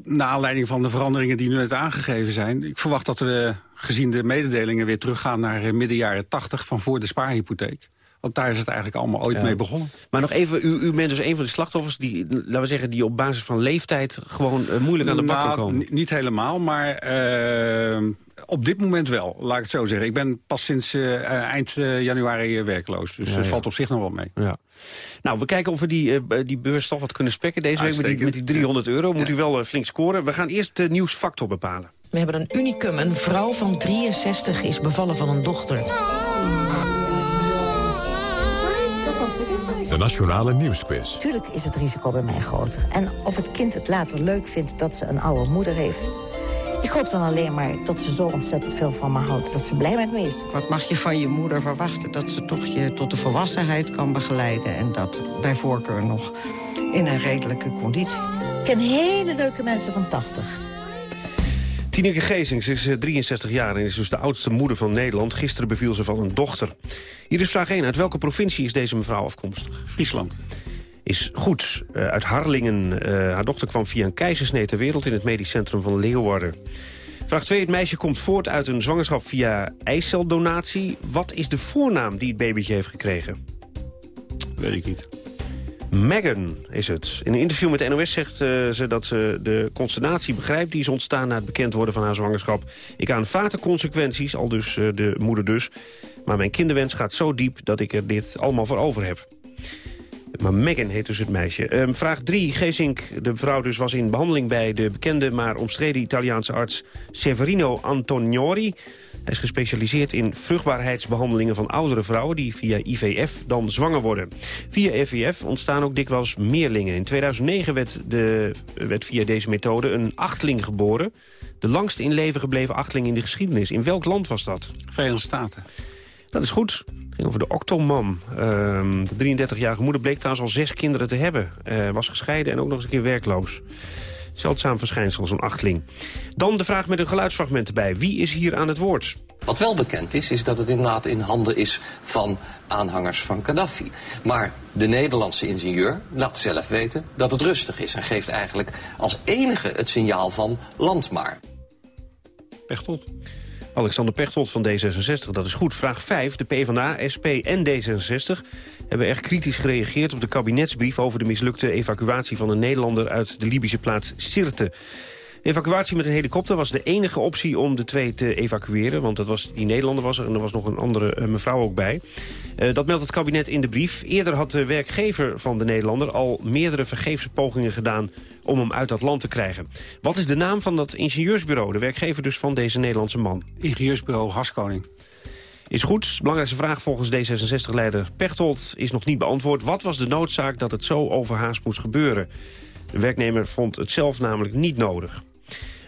naar aanleiding van de veranderingen die nu net aangegeven zijn... ik verwacht dat we, gezien de mededelingen, weer teruggaan naar eh, midden jaren 80... van voor de spaarhypotheek. Want daar is het eigenlijk allemaal ooit Ja. mee begonnen. Maar nog even, u, u bent dus een van de slachtoffers... die, laten we zeggen, die op basis van leeftijd... gewoon eh, moeilijk aan de bak Nou, komen. ni- Niet helemaal, maar eh, op dit moment wel, laat ik het zo zeggen. Ik ben pas sinds eh, eind eh, januari werkloos, dus Ja, dat ja. valt op zich nog wel mee. Ja. Nou, we kijken of we die, die beurs toch wat kunnen spekken deze week met die, met die 300 euro. Moet u wel flink scoren. We gaan eerst de nieuwsfactor bepalen. We hebben een unicum. Een vrouw van 63 is bevallen van een dochter. De Nationale Nieuwsquiz. Tuurlijk is het risico bij mij groter. En of het kind het later leuk vindt dat ze een oude moeder heeft... ik hoop dan alleen maar dat ze zo ontzettend veel van me houdt... dat ze blij met me is. Wat mag je van je moeder verwachten? Dat ze toch je tot de volwassenheid kan begeleiden... en dat bij voorkeur nog in een redelijke conditie. Ik ken hele leuke mensen van 80. Tineke Geesings is eh, 63 jaar en is dus de oudste moeder van Nederland. Gisteren beviel ze van een dochter. Hier is vraag 1. Uit welke provincie is deze mevrouw afkomstig? Friesland. Is goed. Eh, uit Harlingen. Eh, haar dochter kwam via een keizersnee ter wereld... in het medisch centrum van Leeuwarden. Vraag 2. Het meisje komt voort uit een zwangerschap via eiceldonatie. Wat is de voornaam die het babytje heeft gekregen? Weet ik niet. Meghan is het. In een interview met de NOS zegt eh, ze dat ze de consternatie begrijpt... die is ontstaan na het bekend worden van haar zwangerschap. Ik aanvaard de consequenties, al dus eh, de moeder dus. Maar mijn kinderwens gaat zo diep dat ik er dit allemaal voor over heb. Maar Meghan heet dus het meisje. Ehm, vraag 3. Geesink, de vrouw dus, was in behandeling bij de bekende... maar omstreden Italiaanse arts Severino Antoniori. Hij is gespecialiseerd in vruchtbaarheidsbehandelingen van oudere vrouwen... die via IVF dan zwanger worden. Via IVF ontstaan ook dikwijls meerlingen. In 2009 werd, de, werd via deze methode een achtling geboren. De langst in leven gebleven achtling in de geschiedenis. In welk land was dat? Verenigde Staten. Dat is goed. Het ging over de Octomam. Ehm, de 33-jarige moeder bleek trouwens al zes kinderen te hebben. Eh, was gescheiden en ook nog eens een keer werkloos. Zeldzaam verschijnsel, zo'n achtling. Dan de vraag met een geluidsfragment erbij. Wie is hier aan het woord? Wat wel bekend is, is dat het inderdaad in handen is van aanhangers van Gaddafi. Maar de Nederlandse ingenieur laat zelf weten dat het rustig is... en geeft eigenlijk als enige het signaal van land maar. Pechtold. Alexander Pechtold van D66, dat is goed. Vraag 5. De PvdA, SP en D66 hebben erg kritisch gereageerd op de kabinetsbrief... over de mislukte evacuatie van een Nederlander uit de Libische plaats Sirte. Evacuatie met een helikopter was de enige optie om de twee te evacueren. Want dat was, die Nederlander was er en er was nog een andere eh, mevrouw ook bij. Eh, dat meldt het kabinet in de brief. Eerder had de werkgever van de Nederlander al meerdere vergeefse pogingen gedaan om hem uit dat land te krijgen. Wat is de naam van dat ingenieursbureau? De werkgever dus van deze Nederlandse man. Ingenieursbureau Haskoning. Is goed. Belangrijkste vraag volgens D66-leider Pechtold is nog niet beantwoord. Wat was de noodzaak dat het zo overhaast moest gebeuren? De werknemer vond het zelf namelijk niet nodig.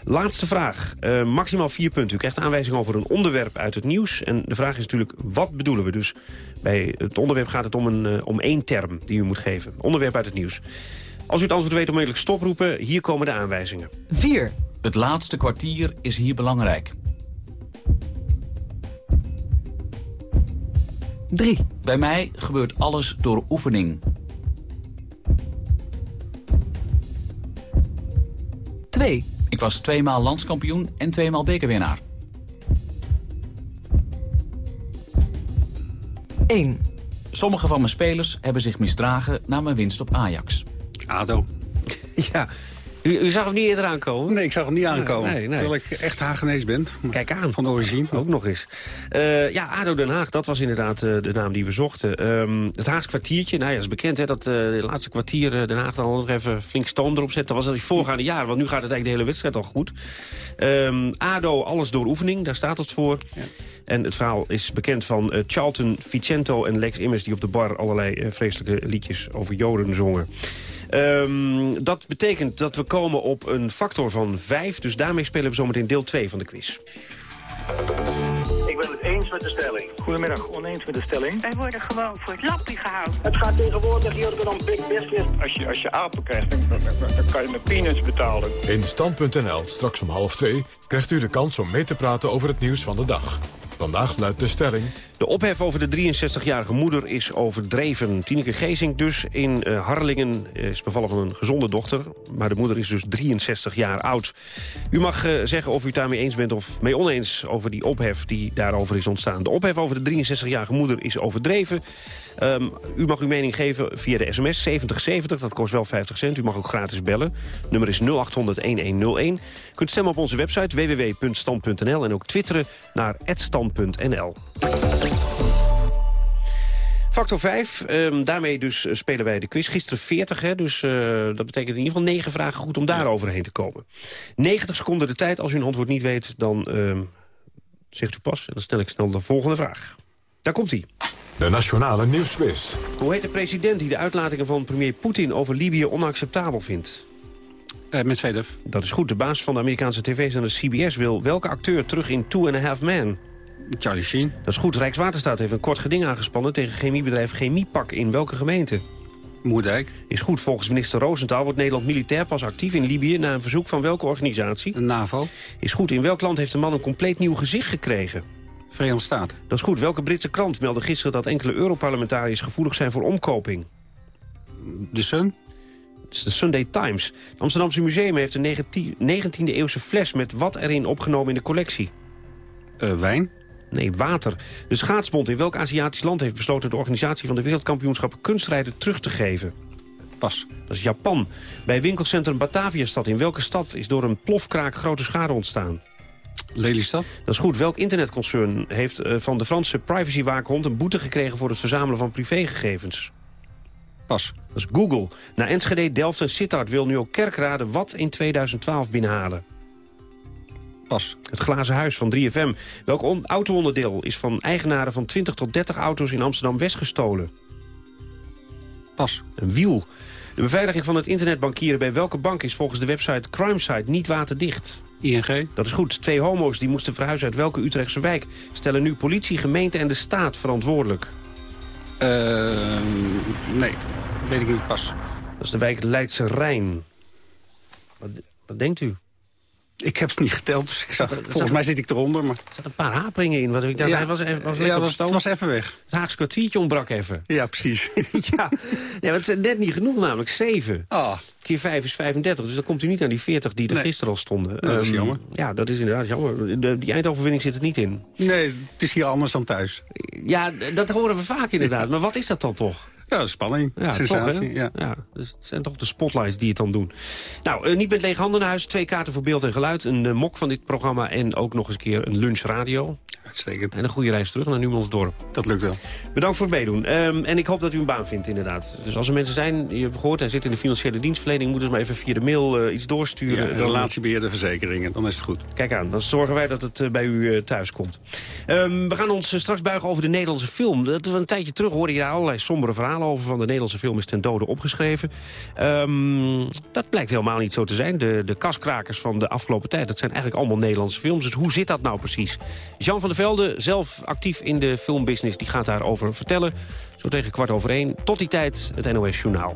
Laatste vraag. Uh, maximaal vier punten. U krijgt aanwijzing over een onderwerp uit het nieuws. En de vraag is natuurlijk, wat bedoelen we? Dus bij het onderwerp gaat het om, een, uh, om één term die u moet geven. Onderwerp uit het nieuws. Als u het antwoord weet, onmiddellijk stoproepen. Hier komen de aanwijzingen. 4. Het laatste kwartier is hier belangrijk. 3. Bij mij gebeurt alles door oefening. 2. Ik was tweemaal landskampioen en tweemaal bekerwinnaar. 1. Sommige van mijn spelers hebben zich misdragen na mijn winst op Ajax. ADO. Ja, u, u, zag hem niet eerder aankomen? Nee, ik zag hem niet aankomen. Nee, nee. Terwijl ik echt Hagenees ben. Kijk aan. Van origine. Ook nog eens. Uh, ja, ADO Den Haag, dat was inderdaad uh, de naam die we zochten. Um, het Haags kwartiertje, nou ja, is bekend hè, dat uh, de laatste kwartier Den Haag dan nog even flink stoom erop zet. Dat was dat die voorgaande jaren, want nu gaat het eigenlijk de hele wedstrijd al goed. Um, ADO, alles door oefening, daar staat het voor. Ja. En het verhaal is bekend van Charlton Vicento en Lex Immers... die op de bar allerlei vreselijke liedjes over Joden zongen. Um, dat betekent dat we komen op een factor van 5. Dus daarmee spelen we zometeen deel 2 van de quiz. Ik ben het eens met de stelling. Goedemiddag, oneens met de stelling. Wij worden gewoon voor het lappie gehouden. Het gaat tegenwoordig hier dan big business. Als je, als je apen krijgt, dan, dan, dan kan je met peanuts betalen. In Stand.nl, straks om half twee, krijgt u de kans om mee te praten over het nieuws van de dag. Vandaag luidt de stelling. De ophef over de 63-jarige moeder is overdreven. Tineke Gezing dus in uh, Harlingen is bevallen van een gezonde dochter. Maar de moeder is dus 63 jaar oud. U mag uh, zeggen of u daarmee eens bent of mee oneens... over die ophef die daarover is ontstaan. De ophef over de 63-jarige moeder is overdreven. Um, u mag uw mening geven via de sms 7070, dat kost wel 50 cent. U mag ook gratis bellen. Nummer is 0800-1101. U kunt stemmen op onze website www.stand.nl... en ook twitteren naar @stand.nl. Factor 5, um, daarmee dus spelen wij de quiz. Gisteren 40, hè, dus uh, dat betekent in ieder geval 9 vragen goed om daar overheen te komen. 90 seconden de tijd. Als u een antwoord niet weet, dan uh, zegt u pas. En dan stel ik snel de volgende vraag. Daar komt hij. De Nationale Nieuwsquiz. Hoe heet de president die de uitlatingen van premier Poetin over Libië onacceptabel vindt? Uh, Medvedev. Dat is goed. De baas van de Amerikaanse tv-zender CBS wil welke acteur terug in Two and a Half Men? Charlie Sheen. Dat is goed. Rijkswaterstaat heeft een kort geding aangespannen... tegen chemiebedrijf Chemiepak in welke gemeente? Moerdijk. Is goed. Volgens minister Roosentaal wordt Nederland militair pas actief in Libië... na een verzoek van welke organisatie? De NAVO. Is goed. In welk land heeft de man een compleet nieuw gezicht gekregen? Verenigde Staten. Dat is goed. Welke Britse krant meldde gisteren dat enkele Europarlementariërs gevoelig zijn voor omkoping? De Sun. Het is de Sunday Times. Het Amsterdamse Museum heeft een 19e-eeuwse fles met wat erin opgenomen in de collectie? Uh, wijn. Nee, water. De schaatsbond in welk Aziatisch land heeft besloten... de organisatie van de wereldkampioenschappen kunstrijden terug te geven? Pas. Dat is Japan. Bij winkelcentrum Bataviastad in welke stad is door een plofkraak grote schade ontstaan? Lelystad. Dat is goed. Welk internetconcern heeft uh, van de Franse privacywaakhond... een boete gekregen voor het verzamelen van privégegevens? Pas. Dat is Google. Na Enschede, Delft en Sittard wil nu ook Kerkrade wat in 2012 binnenhalen? Pas. Het glazen huis van 3FM. Welk auto-onderdeel is van eigenaren van 20 tot 30 auto's in Amsterdam-West gestolen? Pas. Een wiel. De beveiliging van het internetbankieren bij welke bank is volgens de website Crimesite niet waterdicht? ING. Dat is goed. Twee homo's die moesten verhuizen uit welke Utrechtse wijk... stellen nu politie, gemeente en de staat verantwoordelijk? Uh, nee, weet ik niet pas. Dat is de wijk Leidse Rijn. Wat, wat denkt u? Ik heb het niet geteld, dus ik zag, volgens mij zit ik eronder. Maar... Er zat een paar haperingen in. Wat ik dacht, ja, hij was, even, was ja, was, het was even weg. Het Haagse kwartiertje ontbrak even. Ja, precies. ja, ja het is net niet genoeg namelijk. 7. Oh. Keer 5 is 35, dus dan komt u niet aan die 40 die er nee. gisteren al stonden. Nee, dat is um, jammer. Ja, dat is inderdaad jammer. De, die eindoverwinning zit er niet in. Nee, het is hier anders dan thuis. Ja, dat horen we vaak inderdaad. maar wat is dat dan toch? Ja, spanning, ja, sensatie. Toch, ja. ja. Dus het zijn toch de spotlights die het dan doen. Nou, uh, niet met lege handen naar huis. Twee kaarten voor beeld en geluid. Een uh, mok van dit programma en ook nog eens een keer een lunchradio. Uitstekend. En een goede reis terug naar Numansdorp. Dat lukt wel. Bedankt voor het meedoen. Ehm, en ik hoop dat u een baan vindt, inderdaad. Dus als er mensen zijn, je hebt gehoord, hij zit in de financiële dienstverlening... moeten ze maar even via de mail eh, iets doorsturen. Ja, Dan- relatiebeheer verzekeringen, dan is het goed. Kijk aan, dan zorgen wij dat het eh, bij u eh, thuis komt. Ehm, we gaan ons straks buigen over de Nederlandse film. Dat, een tijdje terug hoorde je daar allerlei sombere verhalen over... van de Nederlandse film is ten dode opgeschreven. Ehm, dat blijkt helemaal niet zo te zijn. De, de kaskrakers van de afgelopen tijd, dat zijn eigenlijk allemaal Nederlandse films. Dus hoe zit dat nou precies? Jan van der Velde, zelf actief in de filmbusiness, die gaat daarover vertellen. Zo tegen kwart over één. Tot die tijd, het NOS Journaal.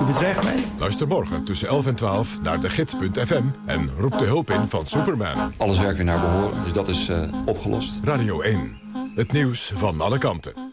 U bedreigt mij. Luister morgen tussen 11 en 12 naar de gids.fm en roep de hulp in van Superman. Alles werkt weer naar behoren, dus dat is eh, opgelost. Radio 1. Het nieuws van alle kanten.